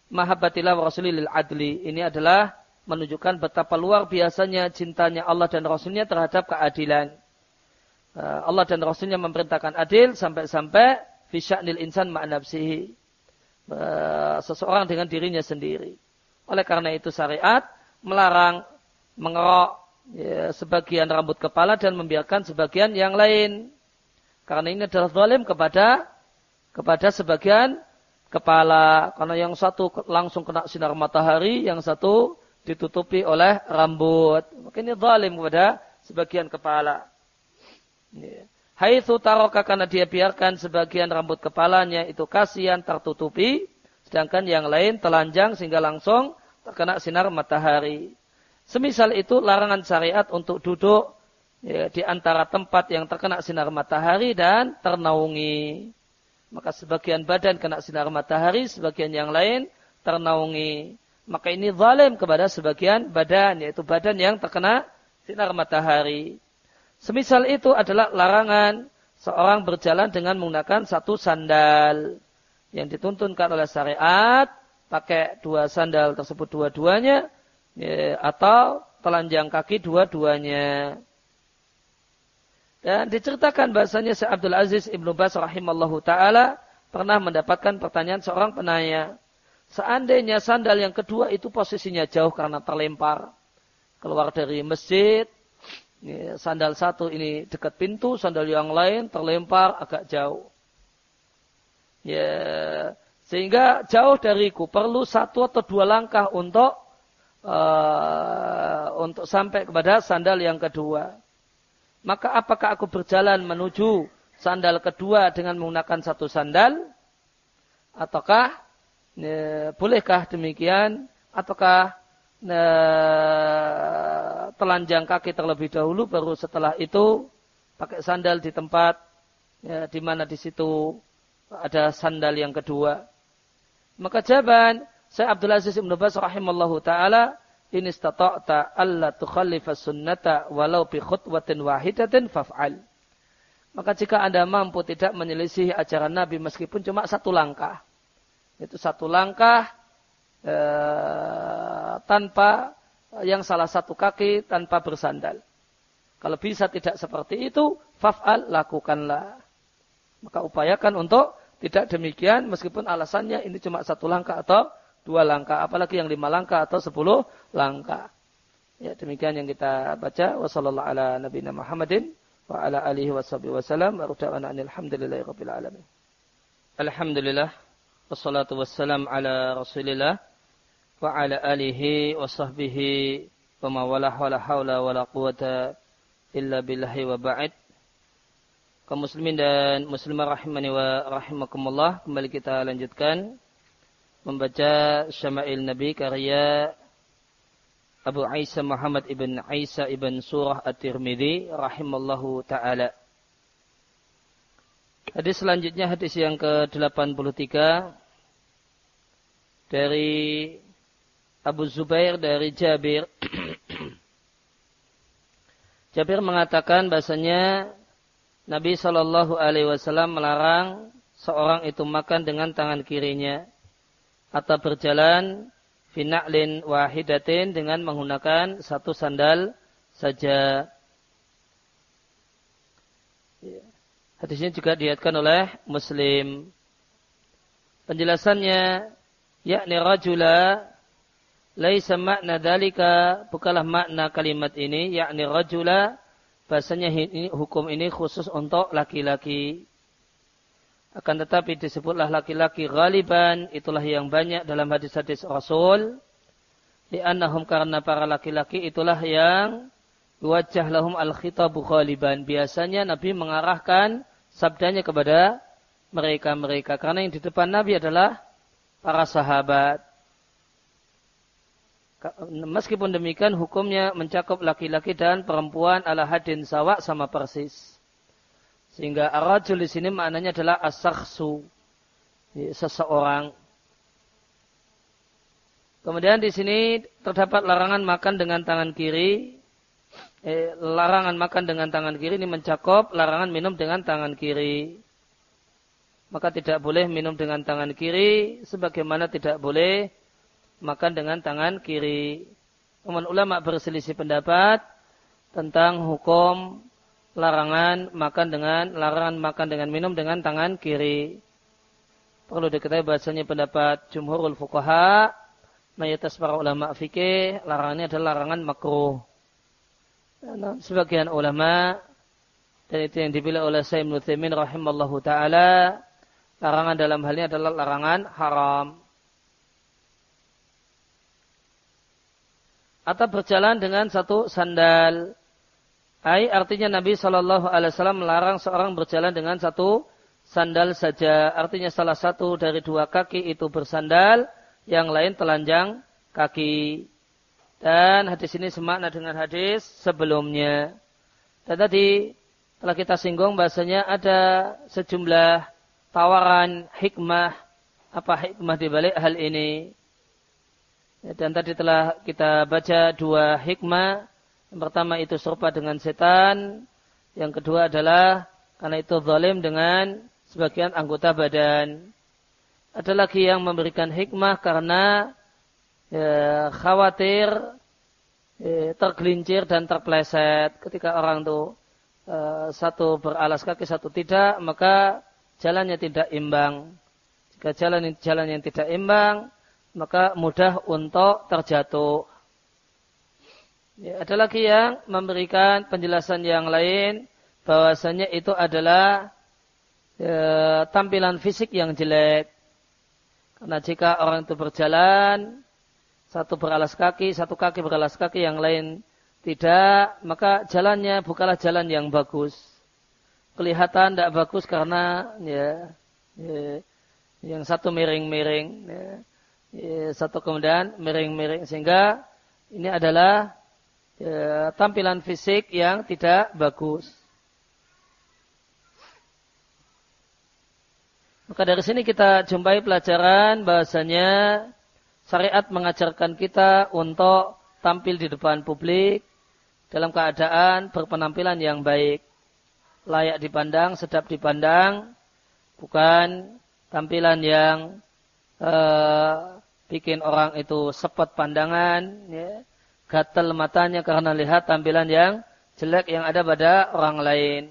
mahabbatilah wa rasulil adli. Ini adalah menunjukkan betapa luar biasanya cintanya Allah dan Rasulnya terhadap keadilan. Eh, Allah dan Rasulnya memerintahkan adil sampai-sampai fisya'nil insan ma'nabsihi. Eh, seseorang dengan dirinya sendiri. Oleh karena itu syariat melarang mengerok ya, sebagian rambut kepala dan membiarkan sebagian yang lain. Karena ini adalah zalim kepada kepada sebagian kepala. Karena yang satu langsung kena sinar matahari, yang satu ditutupi oleh rambut. Maka ini zalim kepada sebagian kepala. Hai Haitsu taroka karena dia biarkan sebagian rambut kepalanya itu kasihan tertutupi, sedangkan yang lain telanjang sehingga langsung terkena sinar matahari. Semisal itu larangan syariat untuk duduk ya, di antara tempat yang terkena sinar matahari dan ternaungi. Maka sebagian badan kena sinar matahari, sebagian yang lain ternaungi maka ini zalim kepada sebagian badan, yaitu badan yang terkena sinar matahari. Semisal itu adalah larangan seorang berjalan dengan menggunakan satu sandal yang dituntunkan oleh syariat, pakai dua sandal tersebut dua-duanya, ya, atau telanjang kaki dua-duanya. Dan diceritakan bahasanya Syekh Abdul Aziz Ibnu Bas rahimallahu taala pernah mendapatkan pertanyaan seorang penanya, Seandainya sandal yang kedua itu posisinya jauh karena terlempar. Keluar dari masjid, sandal satu ini dekat pintu, sandal yang lain terlempar agak jauh. Ya, sehingga jauh dariku perlu satu atau dua langkah untuk uh, untuk sampai kepada sandal yang kedua. Maka apakah aku berjalan menuju sandal kedua dengan menggunakan satu sandal? Ataukah Ya, bolehkah demikian ataukah nah, telanjang kaki terlebih dahulu baru setelah itu pakai sandal di tempat ya, di mana di situ ada sandal yang kedua. Maka jawaban saya Abdul Aziz Ibn Bas rahimallahu taala in istata'ta alla tukhallifa sunnata walau bi khutwatin wahidatin faf'al. Maka jika Anda mampu tidak menyelisih ajaran Nabi meskipun cuma satu langkah, itu satu langkah e, tanpa yang salah satu kaki tanpa bersandal. Kalau bisa tidak seperti itu, faf'al lakukanlah. Maka upayakan untuk tidak demikian meskipun alasannya ini cuma satu langkah atau dua langkah. Apalagi yang lima langkah atau sepuluh langkah. Ya demikian yang kita baca. Wassalamualaikum ala nabiyina Muhammadin wa ala alihi wa sahbihi wasallam. Wa alhamdulillahi rabbil alamin. Alhamdulillah. Wassalatu wassalam ala rasulillah wa ala alihi wa sahbihi wa mawalah wa la hawla wa la quwata illa billahi wa ba'id kaum muslimin dan muslimah rahimani wa rahimakumullah kembali kita lanjutkan membaca Syama'il Nabi karya Abu Isa Muhammad ibn Isa ibn Surah At-Tirmidzi rahimallahu taala Hadis selanjutnya hadis yang ke-83 dari Abu Zubair dari Jabir. Jabir mengatakan bahasanya Nabi Shallallahu Alaihi Wasallam melarang seorang itu makan dengan tangan kirinya atau berjalan finaklin wahidatin dengan menggunakan satu sandal saja. Hadisnya juga dilihatkan oleh Muslim. Penjelasannya, yakni rajula laisa makna dalika bukanlah makna kalimat ini yakni rajula bahasanya ini hukum ini khusus untuk laki-laki Akan tetapi disebutlah laki-laki ghaliban, itulah yang banyak dalam hadis-hadis Rasul. Li'annahum karena para laki-laki itulah yang wajah lahum al-khitabu ghaliban. Biasanya Nabi mengarahkan sabdanya kepada mereka-mereka. Karena yang di depan Nabi adalah para sahabat. Meskipun demikian hukumnya mencakup laki-laki dan perempuan ala hadin sawa sama persis. Sehingga arajul di sini maknanya adalah asakhsu. Seseorang. Kemudian di sini terdapat larangan makan dengan tangan kiri. Eh, larangan makan dengan tangan kiri ini mencakup larangan minum dengan tangan kiri. Maka tidak boleh minum dengan tangan kiri sebagaimana tidak boleh makan dengan tangan kiri. Kemudian ulama berselisih pendapat tentang hukum larangan makan dengan larangan makan dengan minum dengan tangan kiri. Perlu diketahui bahasanya pendapat jumhurul fuqaha mayoritas para ulama fikih larangannya adalah larangan makruh. Sebagian ulama dan itu yang dipilih oleh Sayyid Nuthimin rahimallahu taala larangan dalam hal ini adalah larangan haram. atau berjalan dengan satu sandal. Ai artinya Nabi Shallallahu Alaihi Wasallam melarang seorang berjalan dengan satu sandal saja. Artinya salah satu dari dua kaki itu bersandal, yang lain telanjang kaki. Dan hadis ini semakna dengan hadis sebelumnya. Dan tadi telah kita singgung bahasanya ada sejumlah tawaran hikmah apa hikmah di balik hal ini. Dan tadi telah kita baca dua hikmah. Yang pertama itu serupa dengan setan. Yang kedua adalah karena itu zalim dengan sebagian anggota badan. Ada lagi yang memberikan hikmah karena ya, khawatir ya, tergelincir dan terpleset ketika orang itu uh, satu beralas kaki satu tidak maka jalannya tidak imbang. Jika jalan jalan yang tidak imbang maka mudah untuk terjatuh. Ya, ada lagi yang memberikan penjelasan yang lain bahwasanya itu adalah ya, tampilan fisik yang jelek. Karena jika orang itu berjalan, satu beralas kaki, satu kaki beralas kaki, yang lain tidak, maka jalannya bukanlah jalan yang bagus. Kelihatan tidak bagus karena ya, ya yang satu miring-miring. Ya Ya, satu kemudian miring-miring sehingga ini adalah ya, tampilan fisik yang tidak bagus. Maka dari sini kita jumpai pelajaran bahasanya syariat mengajarkan kita untuk tampil di depan publik dalam keadaan berpenampilan yang baik, layak dipandang, sedap dipandang, bukan tampilan yang uh, bikin orang itu sepet pandangan, ya, gatal matanya karena lihat tampilan yang jelek yang ada pada orang lain.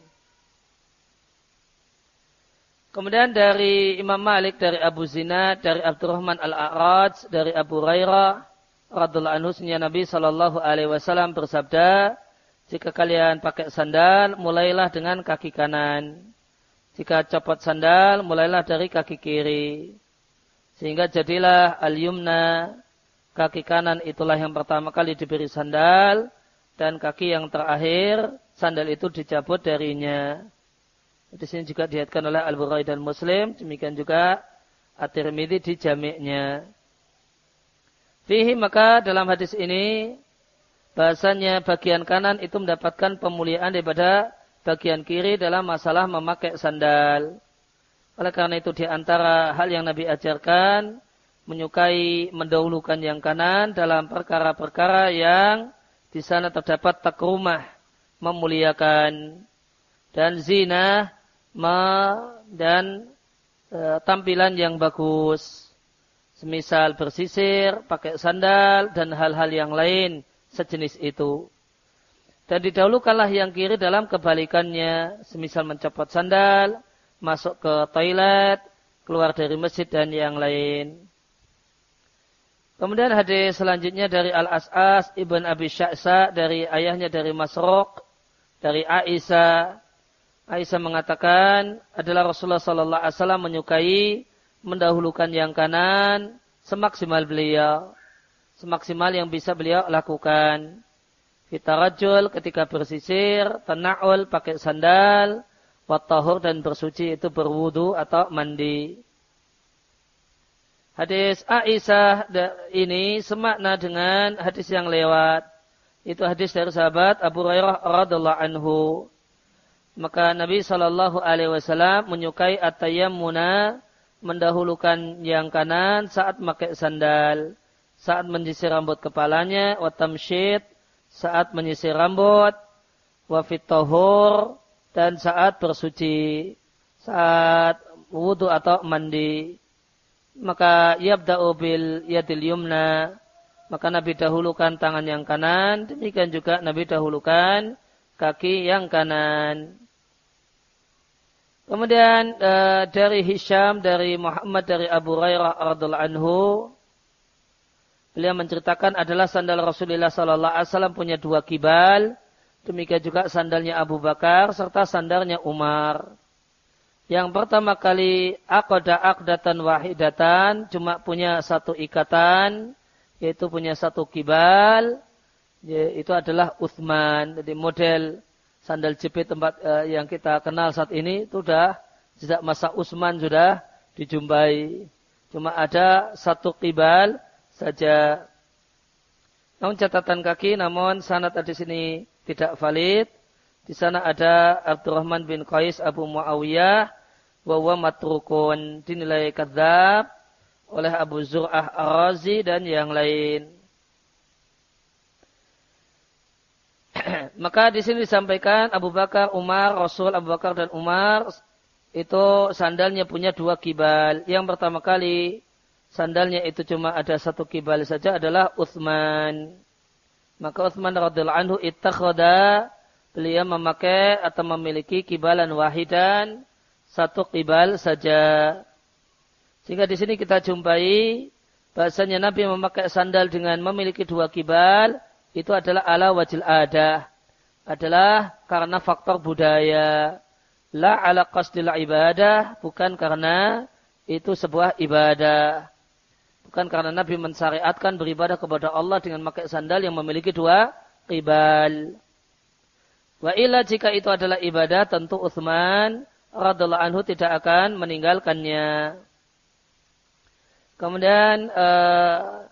Kemudian dari Imam Malik, dari Abu Zina, dari Abdurrahman Al-A'raj, dari Abu Rairah, radhiallahu anhu Nabi Shallallahu Alaihi Wasallam bersabda, jika kalian pakai sandal, mulailah dengan kaki kanan. Jika copot sandal, mulailah dari kaki kiri. Sehingga jadilah al-yumna, kaki kanan itulah yang pertama kali diberi sandal, dan kaki yang terakhir, sandal itu dicabut darinya. Di sini juga dihatkan oleh Al-Bukhari dan Muslim, demikian juga At-Tirmidzi di jamiknya. Fihi maka dalam hadis ini bahasanya bagian kanan itu mendapatkan pemuliaan daripada bagian kiri dalam masalah memakai sandal. Oleh karena itu di antara hal yang Nabi ajarkan menyukai mendahulukan yang kanan dalam perkara-perkara yang di sana terdapat takrumah memuliakan dan zina dan e, tampilan yang bagus. Semisal bersisir, pakai sandal dan hal-hal yang lain sejenis itu. Dan didahulukanlah yang kiri dalam kebalikannya, semisal mencopot sandal, masuk ke toilet, keluar dari masjid dan yang lain. Kemudian hadis selanjutnya dari Al-As'as Ibn Abi Sya'sa dari ayahnya dari Masruq dari Aisyah Aisyah mengatakan adalah Rasulullah Sallallahu Alaihi Wasallam menyukai mendahulukan yang kanan semaksimal beliau, semaksimal yang bisa beliau lakukan. Fitarajul ketika bersisir, tena'ul pakai sandal, watahur dan bersuci itu berwudu atau mandi. Hadis Aisyah ini semakna dengan hadis yang lewat. Itu hadis dari sahabat Abu Hurairah radhiallahu anhu. Maka Nabi Shallallahu Alaihi Wasallam menyukai atayammuna mendahulukan yang kanan saat memakai sandal, saat menyisir rambut kepalanya, watamshid saat menyisir rambut, wafit tohur dan saat bersuci, saat wudhu atau mandi. Maka yabda'u bil yadil yumna, maka Nabi dahulukan tangan yang kanan, demikian juga Nabi dahulukan kaki yang kanan. Kemudian uh, dari Hisham, dari Muhammad, dari Abu Hurairah radhiallahu anhu, beliau menceritakan adalah sandal Rasulullah sallallahu alaihi wasallam punya dua kibal, demikian juga sandalnya Abu Bakar serta sandalnya Umar. Yang pertama kali akoda akdatan wahidatan cuma punya satu ikatan, yaitu punya satu kibal, itu adalah Uthman. Jadi model sandal jepit tempat uh, yang kita kenal saat ini itu sudah sejak masa Utsman sudah dijumpai. Cuma ada satu kibal saja. Namun catatan kaki, namun sanad di sini tidak valid. Di sana ada Abdurrahman bin Qais Abu Muawiyah bahwa matrukun dinilai kadzab oleh Abu Zur'ah Ar-Razi dan yang lain. Maka di sini disampaikan Abu Bakar, Umar, Rasul Abu Bakar dan Umar itu sandalnya punya dua kibal. Yang pertama kali sandalnya itu cuma ada satu kibal saja adalah Uthman. Maka Uthman radhiyallahu anhu ittakhadha beliau memakai atau memiliki kibalan wahidan satu kibal saja. Sehingga di sini kita jumpai bahasanya Nabi memakai sandal dengan memiliki dua kibal itu adalah ala wajil ada. Adalah karena faktor budaya. La ala qasdil ibadah bukan karena itu sebuah ibadah. Bukan karena Nabi mensyariatkan beribadah kepada Allah dengan memakai sandal yang memiliki dua qibal wa illa jika itu adalah ibadah tentu Utsman radhiallahu anhu tidak akan meninggalkannya. Kemudian uh,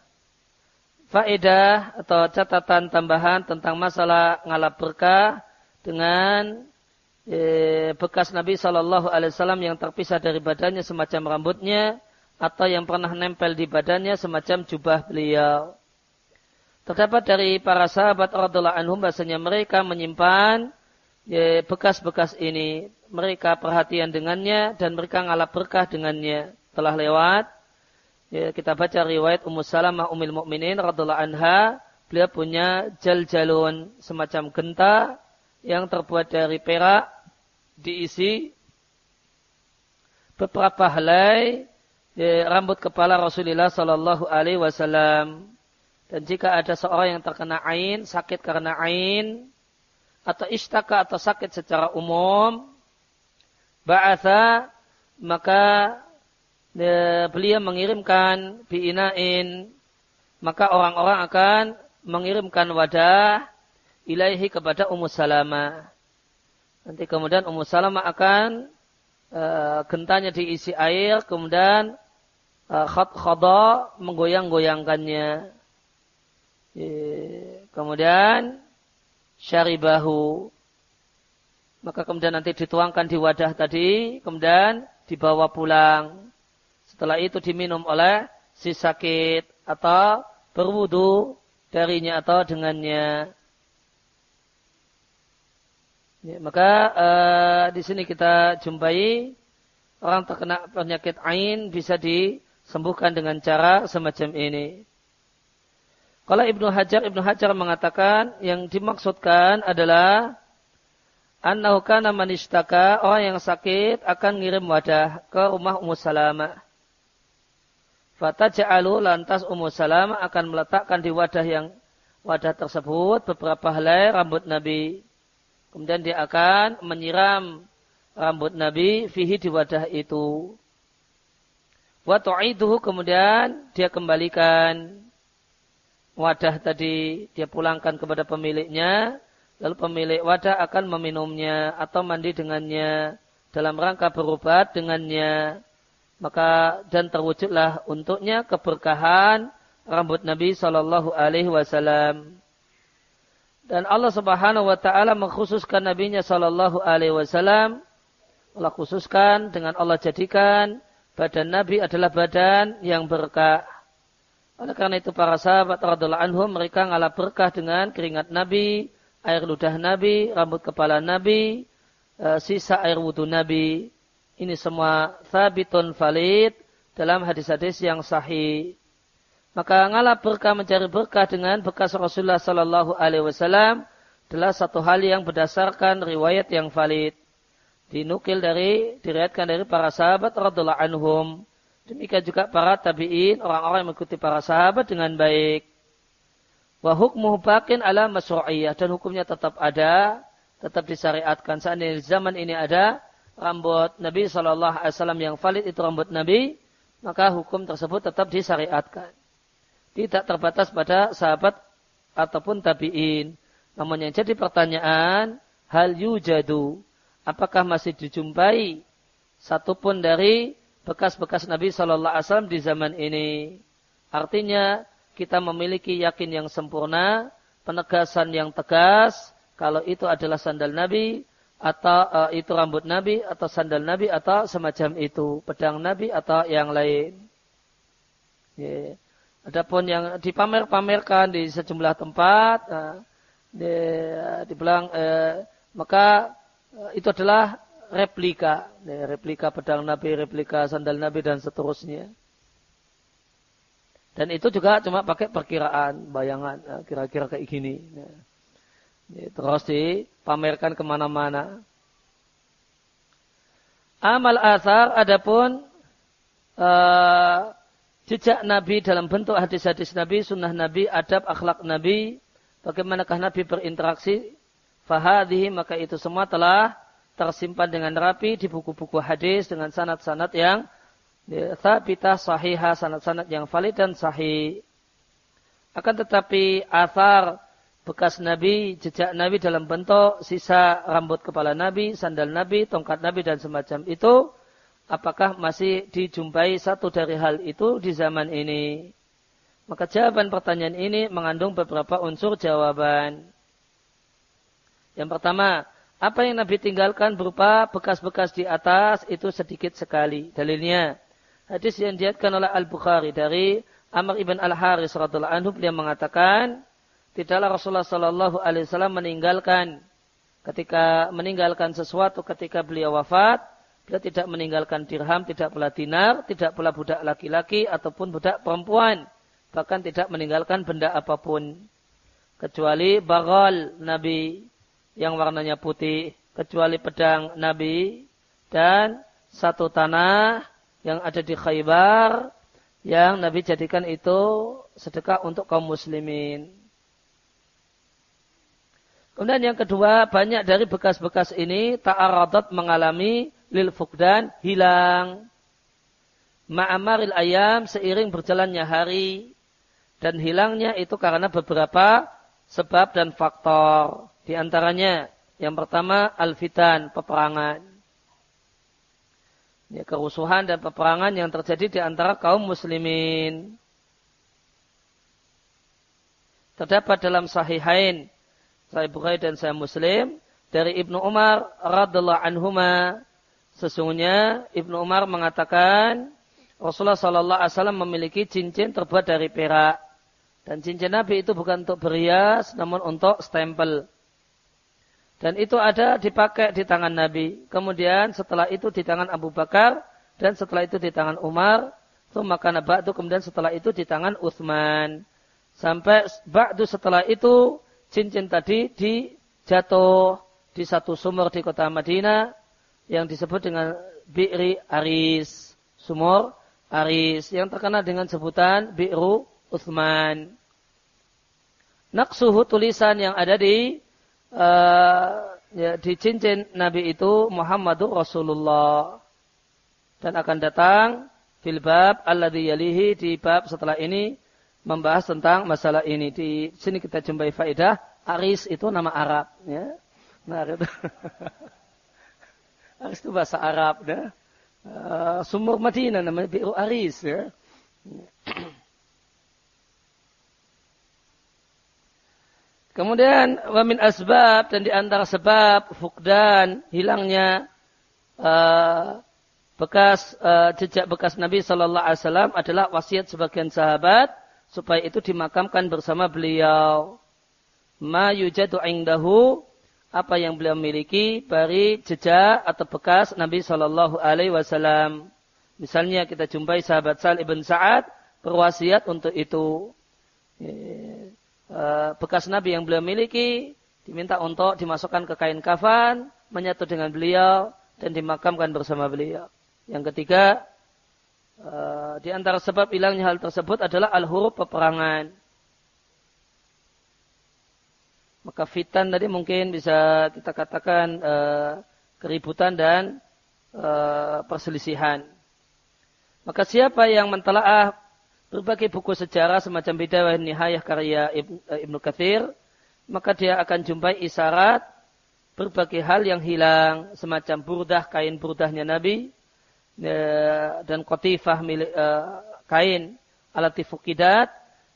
faedah atau catatan tambahan tentang masalah ngalap berkah dengan e, bekas Nabi Shallallahu Alaihi Wasallam yang terpisah dari badannya semacam rambutnya atau yang pernah nempel di badannya semacam jubah beliau. Terdapat dari para sahabat radhiallahu anhum bahasanya mereka menyimpan e, bekas-bekas ini, mereka perhatian dengannya dan mereka ngalap berkah dengannya. Telah lewat ya, kita baca riwayat Ummu Salamah Ummul Mukminin radhiallahu anha, beliau punya jal-jalun semacam genta yang terbuat dari perak diisi beberapa helai ya, rambut kepala Rasulullah Sallallahu Alaihi Wasallam. Dan jika ada seorang yang terkena ain, sakit karena ain, atau istaka atau sakit secara umum, ba'atha, maka beliau mengirimkan biinain maka orang-orang akan mengirimkan wadah ilaihi kepada Ummu Salama. Nanti kemudian Ummu Salama akan uh, gentanya diisi air, kemudian uh, khada menggoyang-goyangkannya. Kemudian syaribahu. Maka kemudian nanti dituangkan di wadah tadi, kemudian dibawa pulang. Setelah itu diminum oleh si sakit atau berwudu darinya atau dengannya. Ya, maka uh, di sini kita jumpai orang terkena penyakit ain bisa disembuhkan dengan cara semacam ini. Kalau Ibnu Hajar, Ibnu Hajar mengatakan yang dimaksudkan adalah annahu kana orang yang sakit akan ngirim wadah ke rumah Ummu Salamah. Fataja'alu lantas Ummu Salam akan meletakkan di wadah yang wadah tersebut beberapa helai rambut Nabi. Kemudian dia akan menyiram rambut Nabi fihi di wadah itu. Wa tu'iduhu kemudian dia kembalikan wadah tadi dia pulangkan kepada pemiliknya lalu pemilik wadah akan meminumnya atau mandi dengannya dalam rangka berobat dengannya maka dan terwujudlah untuknya keberkahan rambut Nabi Shallallahu Alaihi Wasallam dan Allah Subhanahu Wa Taala mengkhususkan Nabi-Nya Shallallahu Alaihi Wasallam Allah khususkan dengan Allah jadikan badan Nabi adalah badan yang berkah. Oleh karena itu para sahabat radhiallahu anhum mereka ngalah berkah dengan keringat Nabi, air ludah Nabi, rambut kepala Nabi, e, sisa air wudhu Nabi. Ini semua thabitun valid dalam hadis-hadis yang sahih. Maka ngalah berkah mencari berkah dengan bekas Rasulullah Sallallahu Alaihi Wasallam adalah satu hal yang berdasarkan riwayat yang valid dinukil dari diriatkan dari para sahabat radhiallahu anhum. Demikian juga para tabi'in, orang-orang yang mengikuti para sahabat dengan baik. Wa hukmuhu bakin ala masru'iyah. Dan hukumnya tetap ada, tetap disyariatkan. Seandainya zaman ini ada rambut Nabi SAW yang valid itu rambut Nabi, maka hukum tersebut tetap disyariatkan. Tidak terbatas pada sahabat ataupun tabi'in. Namun yang jadi pertanyaan, hal yujadu apakah masih dijumpai satupun dari bekas-bekas Nabi Shallallahu Alaihi Wasallam di zaman ini. Artinya kita memiliki yakin yang sempurna, penegasan yang tegas, kalau itu adalah sandal Nabi atau uh, itu rambut Nabi atau sandal Nabi atau semacam itu, pedang Nabi atau yang lain. Yeah. Adapun yang dipamer-pamerkan di sejumlah tempat, uh, di, dibilang, uh, maka Eh, itu adalah replika, replika pedang Nabi, replika sandal Nabi dan seterusnya. Dan itu juga cuma pakai perkiraan, bayangan, kira-kira kayak gini. Terus dipamerkan ke mana-mana. Amal asar adapun uh, jejak Nabi dalam bentuk hadis-hadis Nabi, sunnah Nabi, adab, akhlak Nabi, bagaimanakah Nabi berinteraksi Fahadihi maka itu semua telah tersimpan dengan rapi di buku-buku hadis dengan sanad-sanad yang thabitah sahihah, sanad-sanad yang valid dan sahih. Akan tetapi asar bekas Nabi, jejak Nabi dalam bentuk sisa rambut kepala Nabi, sandal Nabi, tongkat Nabi dan semacam itu, apakah masih dijumpai satu dari hal itu di zaman ini? Maka jawaban pertanyaan ini mengandung beberapa unsur jawaban. Yang pertama, apa yang Nabi tinggalkan berupa bekas-bekas di atas itu sedikit sekali. Dalilnya, hadis yang diatkan oleh Al-Bukhari dari Amr ibn Al-Haris radhiallahu anhu beliau mengatakan, tidaklah Rasulullah sallallahu alaihi wasallam meninggalkan ketika meninggalkan sesuatu ketika beliau wafat, beliau tidak meninggalkan dirham, tidak pula dinar, tidak pula budak laki-laki ataupun budak perempuan, bahkan tidak meninggalkan benda apa pun kecuali bagal Nabi yang warnanya putih kecuali pedang Nabi dan satu tanah yang ada di Khaybar yang Nabi jadikan itu sedekah untuk kaum muslimin. Kemudian yang kedua, banyak dari bekas-bekas ini ta'aradat mengalami lil fukdan hilang. Ma'amaril ayam seiring berjalannya hari dan hilangnya itu karena beberapa sebab dan faktor. Di antaranya yang pertama alfitan peperangan. Ya, kerusuhan dan peperangan yang terjadi di antara kaum muslimin. Terdapat dalam sahihain, Sahih Bukhari dan Sahih Muslim dari Ibnu Umar radhiallahu anhuma sesungguhnya Ibnu Umar mengatakan Rasulullah Shallallahu Alaihi Wasallam memiliki cincin terbuat dari perak dan cincin Nabi itu bukan untuk berhias namun untuk stempel. Dan itu ada dipakai di tangan Nabi. Kemudian setelah itu di tangan Abu Bakar. Dan setelah itu di tangan Umar. Maka ba'du kemudian setelah itu di tangan Uthman. Sampai ba'du setelah itu cincin tadi dijatuh di satu sumur di kota Madinah. Yang disebut dengan Bi'ri Aris. Sumur Aris. Yang terkenal dengan sebutan Bi'ru Uthman. Naksuhu tulisan yang ada di uh, ya, di cincin Nabi itu Muhammadur Rasulullah. Dan akan datang fil bab alladhi yalihi di bab setelah ini membahas tentang masalah ini. Di sini kita jumpai faedah Aris itu nama Arab ya. Nah, itu. Aris itu bahasa Arab ya. Uh, sumur Madinah namanya Bi'ru Aris ya. Kemudian wamin asbab dan di antara sebab fukdan hilangnya uh, bekas uh, jejak bekas Nabi Shallallahu Alaihi Wasallam adalah wasiat sebagian sahabat supaya itu dimakamkan bersama beliau. Ma yujadu indahu apa yang beliau miliki dari jejak atau bekas Nabi Shallallahu Alaihi Wasallam. Misalnya kita jumpai sahabat Sal ibn Sa'ad berwasiat untuk itu. Eh, bekas Nabi yang beliau miliki diminta untuk dimasukkan ke kain kafan, menyatu dengan beliau dan dimakamkan bersama beliau. Yang ketiga, eh, di antara sebab hilangnya hal tersebut adalah al-huruf peperangan. Maka fitan tadi mungkin bisa kita katakan uh, keributan dan uh, perselisihan. Maka siapa yang mentelaah berbagai buku sejarah semacam Bidayah Nihayah karya Ibnu Kathir, maka dia akan jumpai isyarat berbagai hal yang hilang, semacam burdah, kain burdahnya Nabi, dan kotifah milik uh, kain alatifukidat,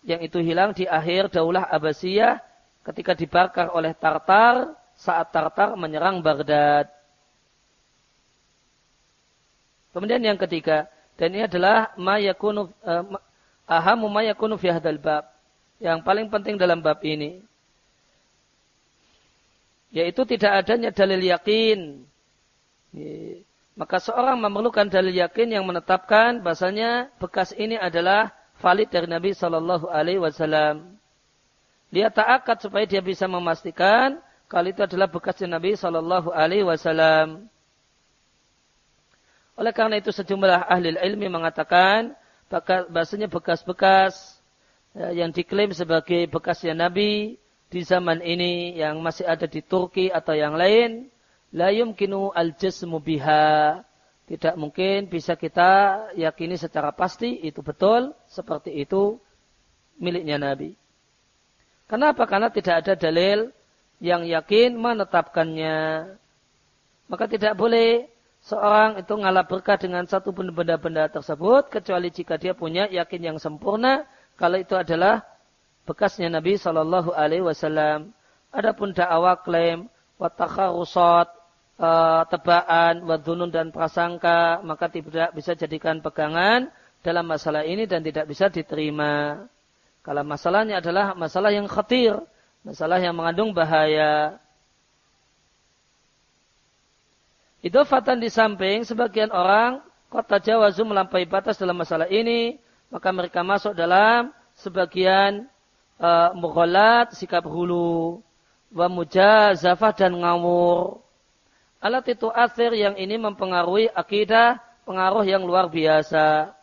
yang itu hilang di akhir daulah Abbasiyah ketika dibakar oleh Tartar saat Tartar menyerang Baghdad. Kemudian yang ketiga, dan ini adalah ma yakunu, uh, ahamu ma yakunu fi bab. Yang paling penting dalam bab ini yaitu tidak adanya dalil yakin. Maka seorang memerlukan dalil yakin yang menetapkan bahasanya bekas ini adalah valid dari Nabi Shallallahu Alaihi Wasallam. Dia akad supaya dia bisa memastikan kalau itu adalah bekas Nabi Shallallahu Alaihi Wasallam. Oleh karena itu sejumlah ahli ilmi mengatakan bahasanya bekas-bekas ya, yang diklaim sebagai bekasnya Nabi di zaman ini yang masih ada di Turki atau yang lain, la yumkinu al-jismu biha. Tidak mungkin bisa kita yakini secara pasti itu betul seperti itu miliknya Nabi. Kenapa? Karena tidak ada dalil yang yakin menetapkannya. Maka tidak boleh seorang itu ngalah berkah dengan satu benda-benda tersebut kecuali jika dia punya yakin yang sempurna kalau itu adalah bekasnya Nabi Shallallahu Alaihi Wasallam. Adapun dakwah klaim watakharusat uh, tebaan wadunun dan prasangka maka tidak bisa jadikan pegangan dalam masalah ini dan tidak bisa diterima. Kalau masalahnya adalah masalah yang khatir, masalah yang mengandung bahaya, Itu fatan di samping sebagian orang kota Jawazu melampaui batas dalam masalah ini, maka mereka masuk dalam sebagian uh, mughalat, sikap hulu, wa mujazafah dan ngawur. Alat itu akhir yang ini mempengaruhi akidah, pengaruh yang luar biasa.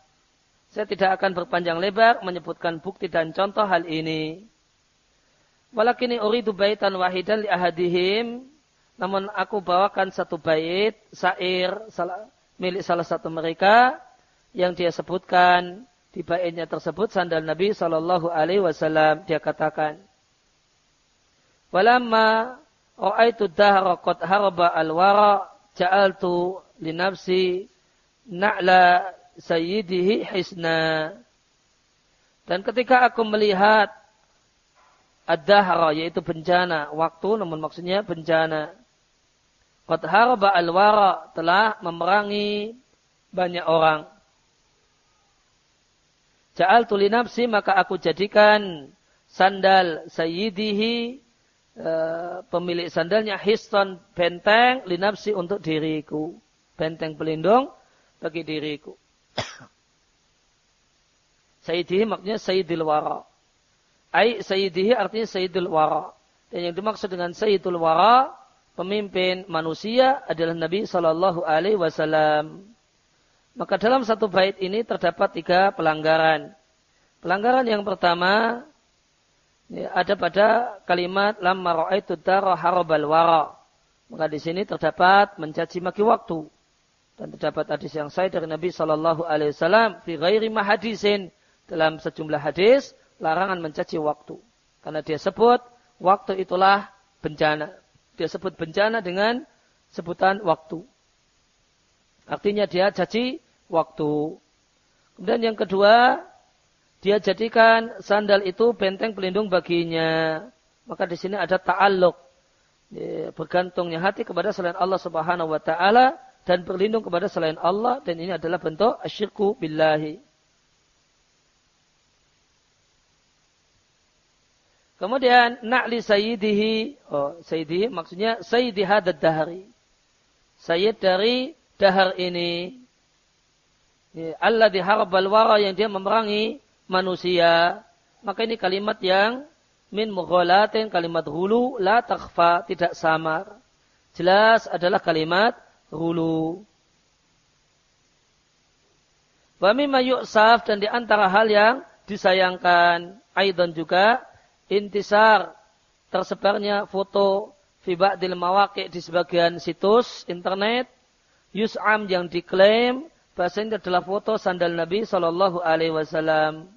Saya tidak akan berpanjang lebar menyebutkan bukti dan contoh hal ini. Walakini uridu baitan wahidan li ahadihim namun aku bawakan satu bait salah, milik salah satu mereka yang dia sebutkan di baitnya tersebut sandal Nabi Shallallahu Alaihi Wasallam dia katakan, Walamma ra'aitu dahra qad harba al-wara ja'altu li nafsi na'la sayyidihi hisna. Dan ketika aku melihat ad-dahra yaitu bencana, waktu namun maksudnya bencana. Qad harba al-wara telah memerangi banyak orang. Ja'al tuli nafsi maka aku jadikan sandal sayyidihi e, pemilik sandalnya histon benteng linapsi untuk diriku. Benteng pelindung bagi diriku. sayyidihi maksudnya sayyidil wara. Ai sayyidihi artinya sayyidil wara. Dan yang dimaksud dengan sayyidul wara pemimpin manusia adalah Nabi Shallallahu Alaihi Wasallam. Maka dalam satu bait ini terdapat tiga pelanggaran. Pelanggaran yang pertama ya, ada pada kalimat lamma ra'aitu dara harabal wara. Maka di sini terdapat mencaci maki waktu. Dan terdapat hadis yang saya dari Nabi Shallallahu Alaihi Wasallam fi ghairi mahadisin dalam sejumlah hadis larangan mencaci waktu. Karena dia sebut waktu itulah bencana. Dia sebut bencana dengan sebutan waktu. Artinya dia caci waktu. Kemudian yang kedua, dia jadikan sandal itu benteng pelindung baginya. Maka di sini ada ta'alluq. Bergantungnya hati kepada selain Allah subhanahu wa ta'ala dan berlindung kepada selain Allah dan ini adalah bentuk asyirku billahi. Kemudian na'li sayyidihi, oh sayyidihi maksudnya sayyidi hadad dahari. Sayyid dari dahar ini. Allah diharbal wara yang dia memerangi manusia. Maka ini kalimat yang min mughalatin kalimat hulu la takhfa tidak samar. Jelas adalah kalimat hulu. Wa mimma yu'saf dan di antara hal yang disayangkan aidan juga intisar tersebarnya foto fi ba'dil mawaqi' di sebagian situs internet yus'am yang diklaim bahasanya adalah foto sandal Nabi Shallallahu alaihi wasallam.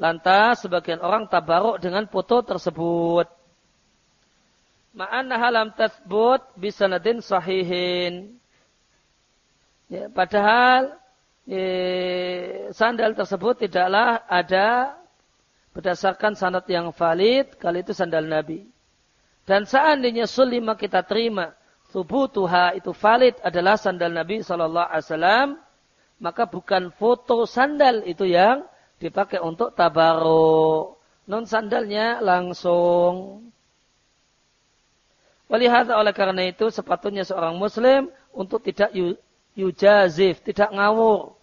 Lantas sebagian orang tabaruk dengan foto tersebut. Ma'anna halam tathbut bisanadin sahihin. Ya, padahal ya, sandal tersebut tidaklah ada berdasarkan sanad yang valid, kali itu sandal Nabi. Dan seandainya sulima kita terima, subutuha itu valid adalah sandal Nabi Wasallam, maka bukan foto sandal itu yang dipakai untuk tabaro. Non sandalnya langsung Walihata oleh karena itu sepatutnya seorang muslim untuk tidak yujazif, tidak ngawur.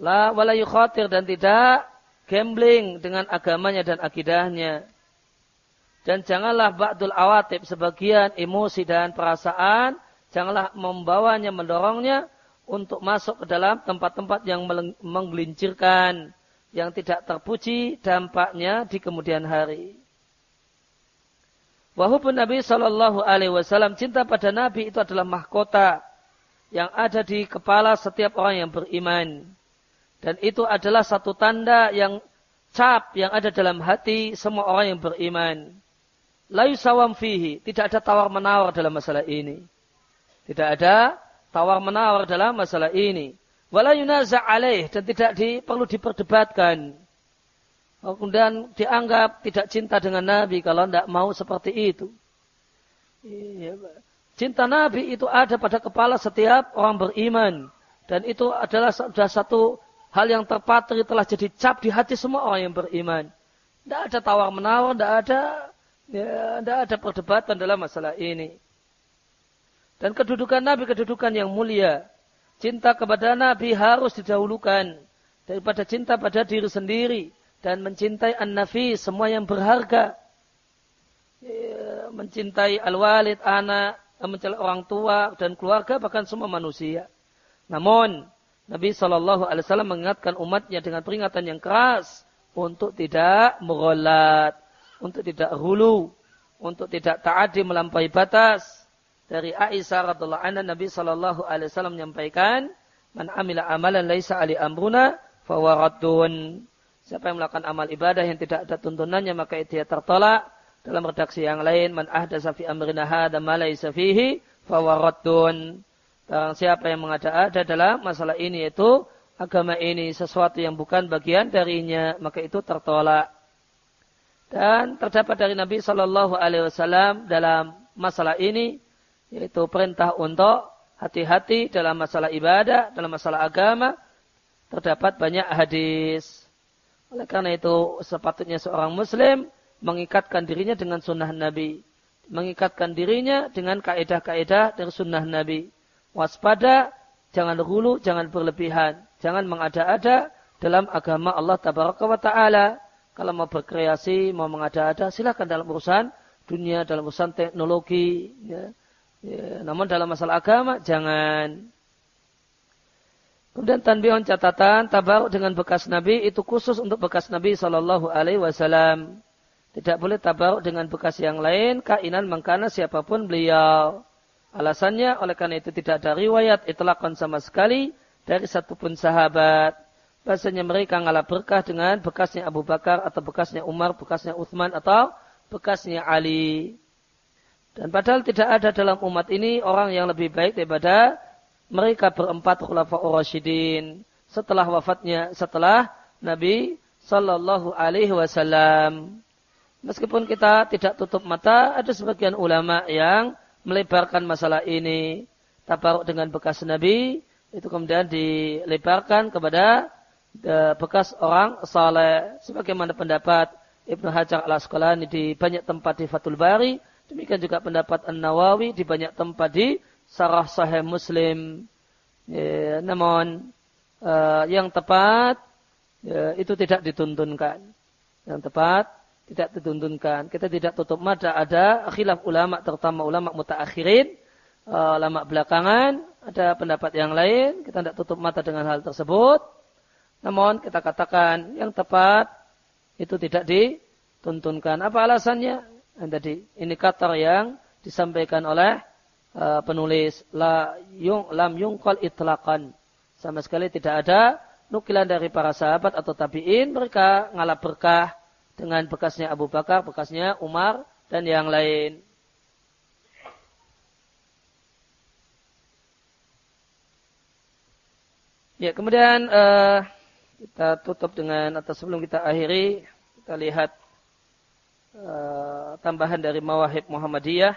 La wala yukhatir dan tidak gambling dengan agamanya dan akidahnya. Dan janganlah ba'dul awatib sebagian emosi dan perasaan, janganlah membawanya, mendorongnya untuk masuk ke dalam tempat-tempat yang menggelincirkan, yang tidak terpuji dampaknya di kemudian hari. Wahupun Nabi Shallallahu Alaihi Wasallam cinta pada Nabi itu adalah mahkota yang ada di kepala setiap orang yang beriman. Dan itu adalah satu tanda yang cap yang ada dalam hati semua orang yang beriman. Layu sawam fihi. Tidak ada tawar menawar dalam masalah ini. Tidak ada tawar menawar dalam masalah ini. Wala yunaza alaih. Dan tidak di, perlu diperdebatkan. Kemudian dianggap tidak cinta dengan Nabi kalau tidak mau seperti itu. Iya, cinta Nabi itu ada pada kepala setiap orang beriman. Dan itu adalah sudah satu hal yang terpatri telah jadi cap di hati semua orang yang beriman. Tidak ada tawar menawar, tidak ada ya, tidak ada perdebatan dalam masalah ini. Dan kedudukan Nabi kedudukan yang mulia. Cinta kepada Nabi harus didahulukan daripada cinta pada diri sendiri dan mencintai an-nafi semua yang berharga. Ya, mencintai al-walid, anak, mencintai orang tua dan keluarga bahkan semua manusia. Namun Nabi Shallallahu Alaihi Wasallam mengingatkan umatnya dengan peringatan yang keras untuk tidak merolat, untuk tidak hulu, untuk tidak taati melampaui batas. Dari Aisyah radhiallahu anha Nabi Shallallahu Alaihi Wasallam menyampaikan, "Man amila amalan laisa ali amruna fawaradun." Siapa yang melakukan amal ibadah yang tidak ada tuntunannya maka dia tertolak. Dalam redaksi yang lain, man ahdasa fi amrina hadza ma laysa fihi fawaradun. Dan siapa yang mengada-ada dalam masalah ini itu agama ini sesuatu yang bukan bagian darinya, maka itu tertolak. Dan terdapat dari Nabi Shallallahu Alaihi Wasallam dalam masalah ini yaitu perintah untuk hati-hati dalam masalah ibadah, dalam masalah agama. Terdapat banyak hadis. Oleh karena itu sepatutnya seorang muslim mengikatkan dirinya dengan sunnah Nabi. Mengikatkan dirinya dengan kaedah-kaedah dari sunnah Nabi. Waspada, jangan hulu, jangan berlebihan. Jangan mengada-ada dalam agama Allah Tabaraka wa Ta'ala. Kalau mau berkreasi, mau mengada-ada, silahkan dalam urusan dunia, dalam urusan teknologi. Ya. Ya, namun dalam masalah agama, jangan. Kemudian tanbihun catatan tabaruk dengan bekas Nabi itu khusus untuk bekas Nabi Shallallahu Alaihi Wasallam. Tidak boleh tabaruk dengan bekas yang lain, kainan mengkana siapa pun beliau. Alasannya, oleh karena itu tidak ada riwayat itlaqan sama sekali dari satupun sahabat. Bahasanya mereka ngalah berkah dengan bekasnya Abu Bakar atau bekasnya Umar, bekasnya Uthman atau bekasnya Ali. Dan padahal tidak ada dalam umat ini orang yang lebih baik daripada mereka berempat khulafa'ur rasyidin setelah wafatnya setelah Nabi sallallahu alaihi wasallam. Meskipun kita tidak tutup mata, ada sebagian ulama yang melebarkan masalah ini. Tabaruk dengan bekas Nabi, itu kemudian dilebarkan kepada e, bekas orang saleh. Sebagaimana pendapat Ibnu Hajar al-Asqalani di banyak tempat di Fathul Bari. Demikian juga pendapat An-Nawawi di banyak tempat di Sarah Sahih Muslim. Ya, namun uh, yang tepat ya, itu tidak dituntunkan. Yang tepat tidak dituntunkan. Kita tidak tutup mata ada khilaf ulama terutama ulama mutaakhirin, uh, ulama belakangan, ada pendapat yang lain, kita tidak tutup mata dengan hal tersebut. Namun kita katakan yang tepat itu tidak dituntunkan. Apa alasannya? Dan tadi indikator yang disampaikan oleh uh, penulis la yung lam yungkal itlaqan. Sama sekali tidak ada nukilan dari para sahabat atau tabi'in mereka ngalap berkah dengan bekasnya Abu Bakar, bekasnya Umar, dan yang lain. Ya, kemudian uh, kita tutup dengan atau sebelum kita akhiri, kita lihat uh, tambahan dari Mawahib Muhammadiyah.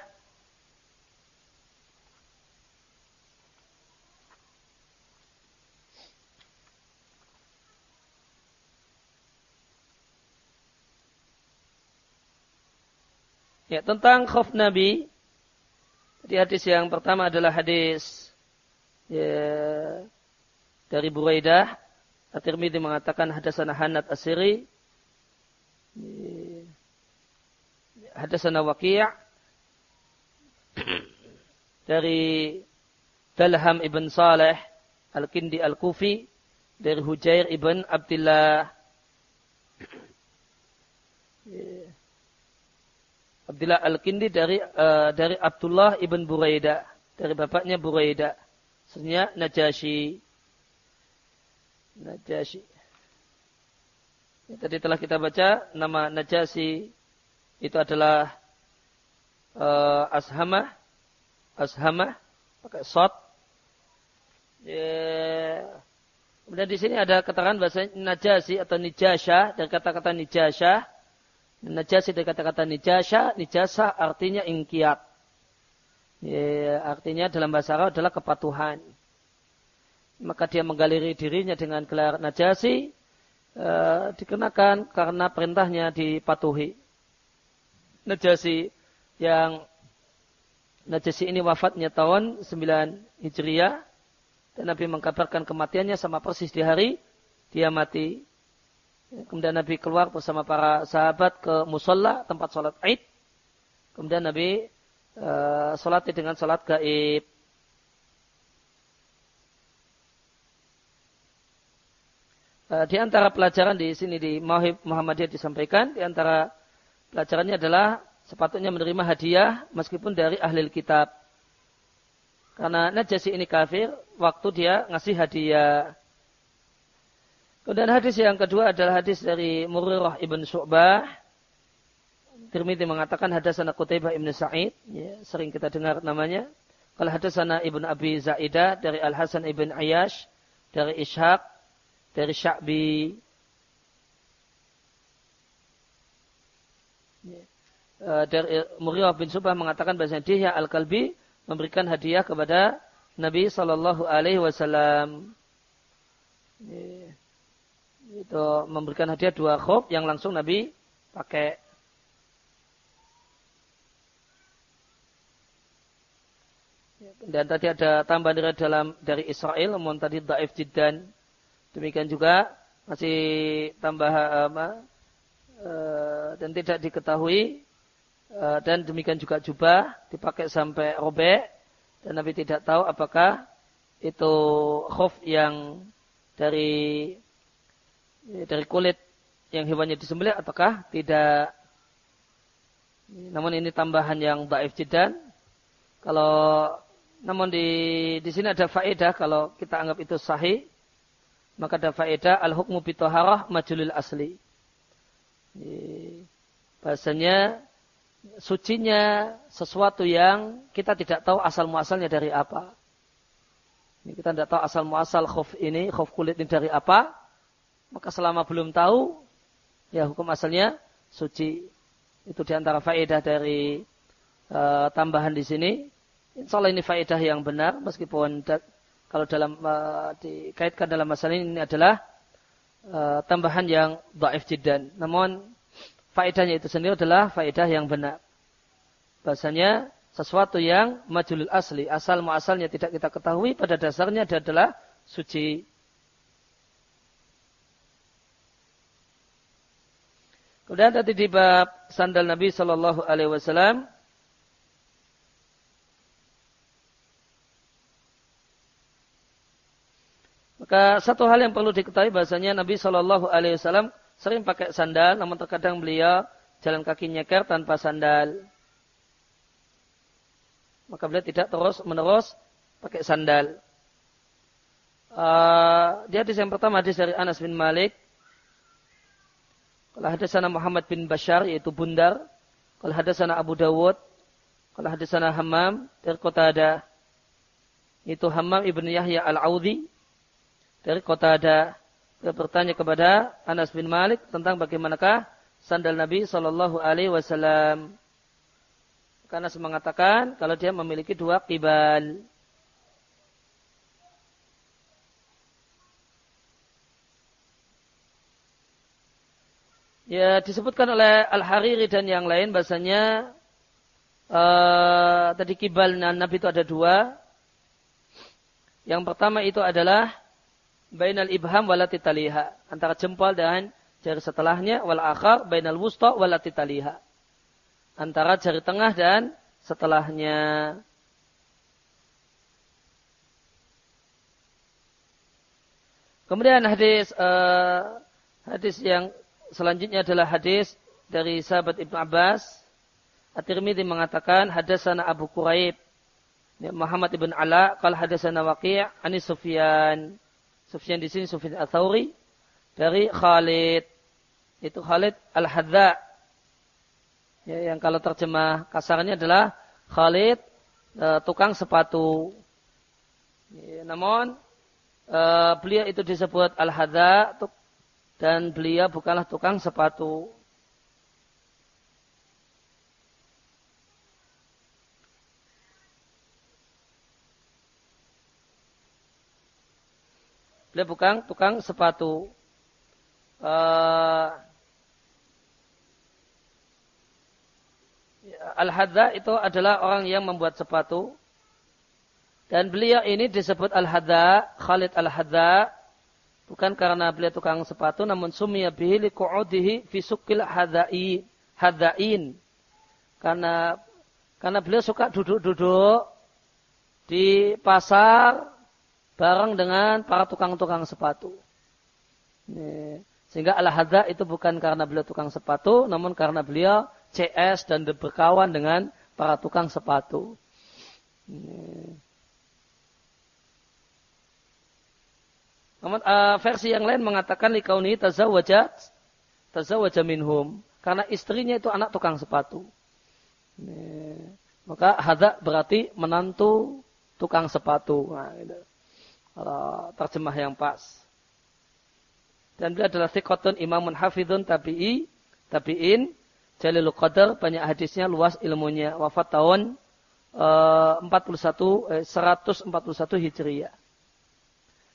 Ya, tentang khauf Nabi. Jadi hadis yang pertama adalah hadis ya, dari Buraidah. At-Tirmidzi mengatakan hadasana Hanat Asiri. Ya, hadasana Waqi' dari Dalham ibn Saleh Al-Kindi Al-Kufi dari Hujair ibn Abdullah Abdullah Al-Kindi dari uh, dari Abdullah ibn Buraida dari bapaknya Buraida. Sebenarnya Najasyi. Najasyi. Ya, tadi telah kita baca nama Najasyi itu adalah uh, Ashamah. Ashamah pakai sot. Ya. Kemudian di sini ada keterangan bahasa Najasyi atau Nijasha dari kata-kata Nijasha Najasi dari kata-kata nijasa, nijasa artinya ingkiat. Ya, artinya dalam bahasa Arab adalah kepatuhan. Maka dia menggaliri dirinya dengan gelar najasi, uh, dikenakan karena perintahnya dipatuhi. Najasi yang Najasi ini wafatnya tahun 9 Hijriah dan Nabi mengkabarkan kematiannya sama persis di hari dia mati Kemudian Nabi keluar bersama para sahabat ke musola tempat sholat id. Kemudian Nabi uh, sholat dengan sholat gaib. Uh, di antara pelajaran di sini di Mahib Muhammadiyah disampaikan, di antara pelajarannya adalah sepatutnya menerima hadiah meskipun dari ahli kitab. Karena Najasi ini kafir, waktu dia ngasih hadiah. Kemudian hadis yang kedua adalah hadis dari Murirah ibn Syu'bah. Tirmidzi mengatakan hadasana Qutaibah ibn Sa'id. Ya, sering kita dengar namanya. Kalau hadasana ibn Abi Zaidah dari Al-Hasan ibn Ayash. Dari Ishaq. Dari Sya'bi. Ya. Uh, dari Murirah bin Syu'bah mengatakan bahasa dia Al-Kalbi memberikan hadiah kepada Nabi Sallallahu Alaihi Wasallam. Yeah itu memberikan hadiah dua khuf yang langsung Nabi pakai. Dan tadi ada tambahan dari dalam dari Israel, namun tadi daif jiddan. Demikian juga masih tambah uh, dan tidak diketahui uh, dan demikian juga jubah dipakai sampai robek dan Nabi tidak tahu apakah itu khuf yang dari dari kulit yang hewannya disembelih ataukah tidak Namun ini tambahan yang daif jidan. Kalau namun di di sini ada faedah kalau kita anggap itu sahih, maka ada faedah al-hukmu bitoharah majulil asli. Bahasanya sucinya sesuatu yang kita tidak tahu asal muasalnya dari apa. Ini kita tidak tahu asal muasal khuf ini, khuf kulit ini dari apa. Maka selama belum tahu, ya hukum asalnya suci. Itu di antara faedah dari uh, tambahan di sini. Insya Allah ini faedah yang benar, meskipun kalau dalam uh, dikaitkan dalam masalah ini, ini adalah uh, tambahan yang daif jidan. Namun faedahnya itu sendiri adalah faedah yang benar. Bahasanya sesuatu yang majulul asli, asal muasalnya tidak kita ketahui, pada dasarnya adalah suci. Kemudian tadi di bab sandal Nabi Shallallahu Alaihi Wasallam Maka satu hal yang perlu diketahui bahasanya Nabi Shallallahu Alaihi Wasallam sering pakai sandal, namun terkadang beliau jalan kaki nyeker tanpa sandal. Maka beliau tidak terus menerus pakai sandal. Uh, di hadis yang pertama hadis dari Anas bin Malik kalau hadasana Muhammad bin Bashar yaitu Bundar. Kalau hadasana Abu Dawud. Kalau hadasana Hammam dari kota ada itu Hammam ibn Yahya al-Audi dari kota ada bertanya kepada Anas bin Malik tentang bagaimanakah sandal Nabi Shallallahu Alaihi Wasallam. Karena mengatakan kalau dia memiliki dua kibal. Ya disebutkan oleh Al-Hariri dan yang lain bahasanya uh, tadi kibal Nabi itu ada dua. Yang pertama itu adalah bainal ibham walati taliha antara jempol dan jari setelahnya wal akhar bainal wusta walati taliha antara jari tengah dan setelahnya. Kemudian hadis uh, hadis yang selanjutnya adalah hadis dari sahabat Ibnu Abbas. At-Tirmidzi mengatakan hadasana Abu Quraib ya, Muhammad ibn Ala qala hadasana Waqi' ani Sufyan. Sufyan di sini Sufyan Ats-Tsauri dari Khalid. Itu Khalid Al-Hadza. Ya, yang kalau terjemah kasarnya adalah Khalid uh, tukang sepatu. Ya, namun uh, beliau itu disebut Al-Hadza dan beliau bukanlah tukang sepatu. Beliau bukan tukang sepatu. Uh, Al-Hadza itu adalah orang yang membuat sepatu. Dan beliau ini disebut Al-Hadza, Khalid Al-Hadza, Bukan karena beliau tukang sepatu, namun sumia bihi liqu'udihi fi sukil hadai, hadain. Karena karena beliau suka duduk-duduk di pasar bareng dengan para tukang-tukang sepatu. Sehingga al-hadza itu bukan karena beliau tukang sepatu, namun karena beliau CS dan berkawan dengan para tukang sepatu. Namun uh, versi yang lain mengatakan likauni tazawwaja tazawwaja minhum karena istrinya itu anak tukang sepatu. Maka hadza berarti menantu tukang sepatu. Nah, itu. Kalau terjemah yang pas. Dan dia adalah thiqatun imamun hafidun tabi'i tabi'in jalilul qadar banyak hadisnya luas ilmunya wafat tahun uh, 41 eh, 141 Hijriah.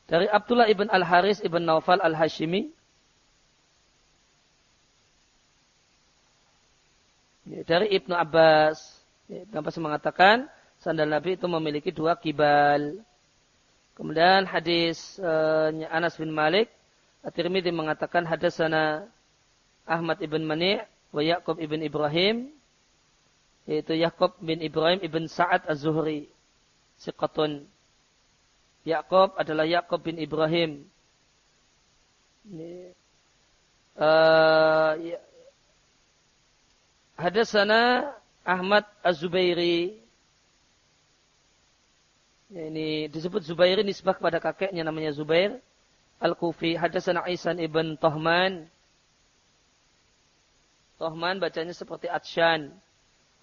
Dari Abdullah ibn Al-Haris ibn Naufal Al-Hashimi. Ya, dari Ibnu Abbas. Ya, Ibnu Abbas mengatakan sandal Nabi itu memiliki dua kibal. Kemudian hadis uh, Anas bin Malik. At-Tirmidzi mengatakan hadasana Ahmad ibn Mani' wa Yaqub ibn Ibrahim yaitu Yaqub bin Ibrahim ibn Sa'ad Az-Zuhri siqatun Yakob adalah Yakob bin Ibrahim. Uh, ya. Hadasana Ahmad Az-Zubairi. Ya, ini disebut Zubairi nisbah kepada kakeknya namanya Zubair. Al-Kufi. Hadasana Aisan ibn Tohman. Tohman bacanya seperti Atshan.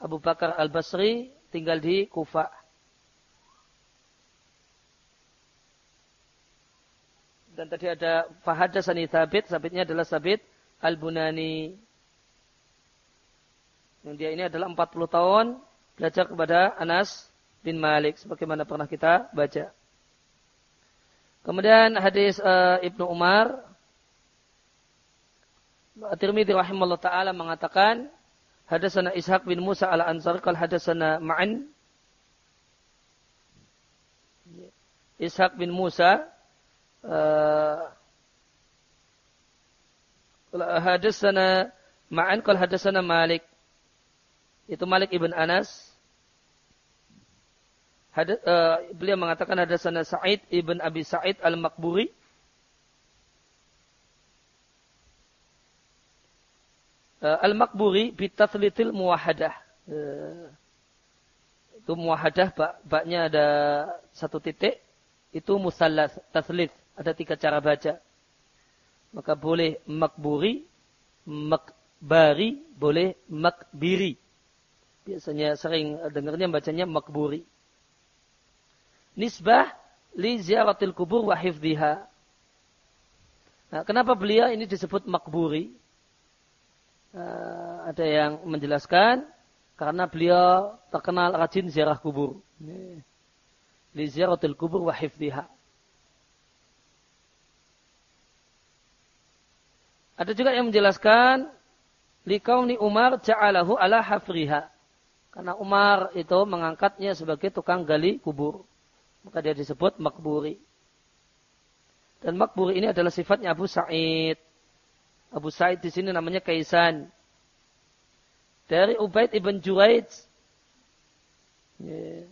Abu Bakar Al-Basri tinggal di Kufa. Dan tadi ada Fahadasani Thabit. Thabitnya adalah Thabit Al-Bunani. Yang dia ini adalah 40 tahun belajar kepada Anas bin Malik sebagaimana pernah kita baca. Kemudian hadis uh, Ibnu Umar Tirmidzi rahimahullah taala mengatakan hadasana Ishaq bin Musa al Ansar kal hadasana Ma'an Ishaq bin Musa uh, hadasana Ma'an kal hadasana Malik itu Malik ibn Anas. Had, uh, beliau mengatakan ada sana Sa'id ibn Abi Sa'id al-Makburi. Uh, al-Makburi bitathlitil muwahadah. Uh, itu muwahadah, bak, baknya ada satu titik. Itu musallas, tathlith. Ada tiga cara baca. Maka boleh makburi, makbari, boleh makbiri biasanya sering dengarnya bacanya makburi. Nisbah li ziaratil kubur wa hifdhiha. Nah, kenapa beliau ini disebut makburi? Uh, ada yang menjelaskan karena beliau terkenal rajin ziarah kubur. Li ziaratil kubur wa hifdhiha. Ada juga yang menjelaskan ni Umar ja'alahu ala hafriha. Karena Umar itu mengangkatnya sebagai tukang gali kubur. Maka dia disebut makburi. Dan makburi ini adalah sifatnya Abu Sa'id. Abu Sa'id di sini namanya Kaisan. Dari Ubaid ibn Juraid. Yeah.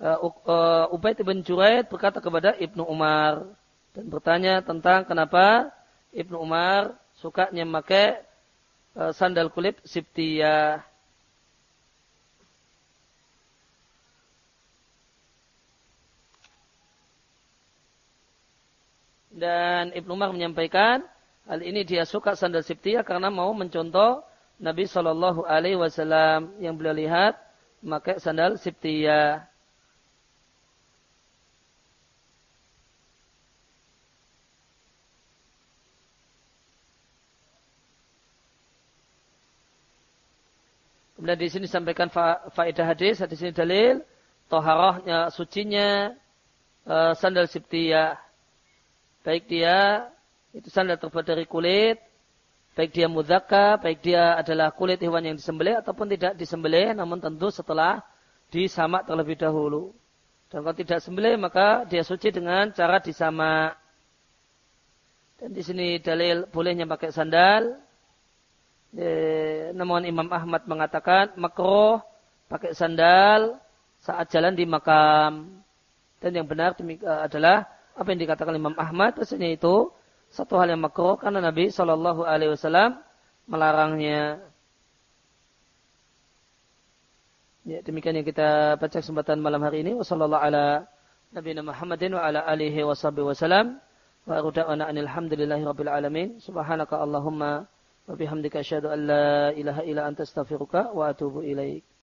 Uh, uh, Ubaid ibn Juraid berkata kepada Ibnu Umar. Dan bertanya tentang kenapa Ibnu Umar sukanya memakai uh, sandal kulit siptiyah. Dan Ibnu Umar menyampaikan hal ini dia suka sandal siptiyah karena mau mencontoh Nabi Shallallahu Alaihi Wasallam. Yang beliau lihat memakai sandal siptiyah. Kemudian di sini sampaikan fa faedah hadis, di sini dalil toharahnya, sucinya uh, sandal siptiyah baik dia itu sandal terbuat dari kulit, baik dia mudhaka, baik dia adalah kulit hewan yang disembelih ataupun tidak disembelih, namun tentu setelah disamak terlebih dahulu. Dan kalau tidak sembelih maka dia suci dengan cara disamak. Dan di sini dalil bolehnya pakai sandal. E, namun Imam Ahmad mengatakan makroh pakai sandal saat jalan di makam. Dan yang benar adalah apa yang dikatakan Imam Ahmad maksudnya itu satu hal yang makruh karena Nabi Shallallahu Alaihi Wasallam melarangnya. Ya, demikian yang kita baca kesempatan malam hari ini. Wassalamualaikum ala Nabi Muhammadin wa. Subhanaka Allahumma wa bihamdika asyhadu an la ilaha illa anta astaghfiruka wa atubu ilaik.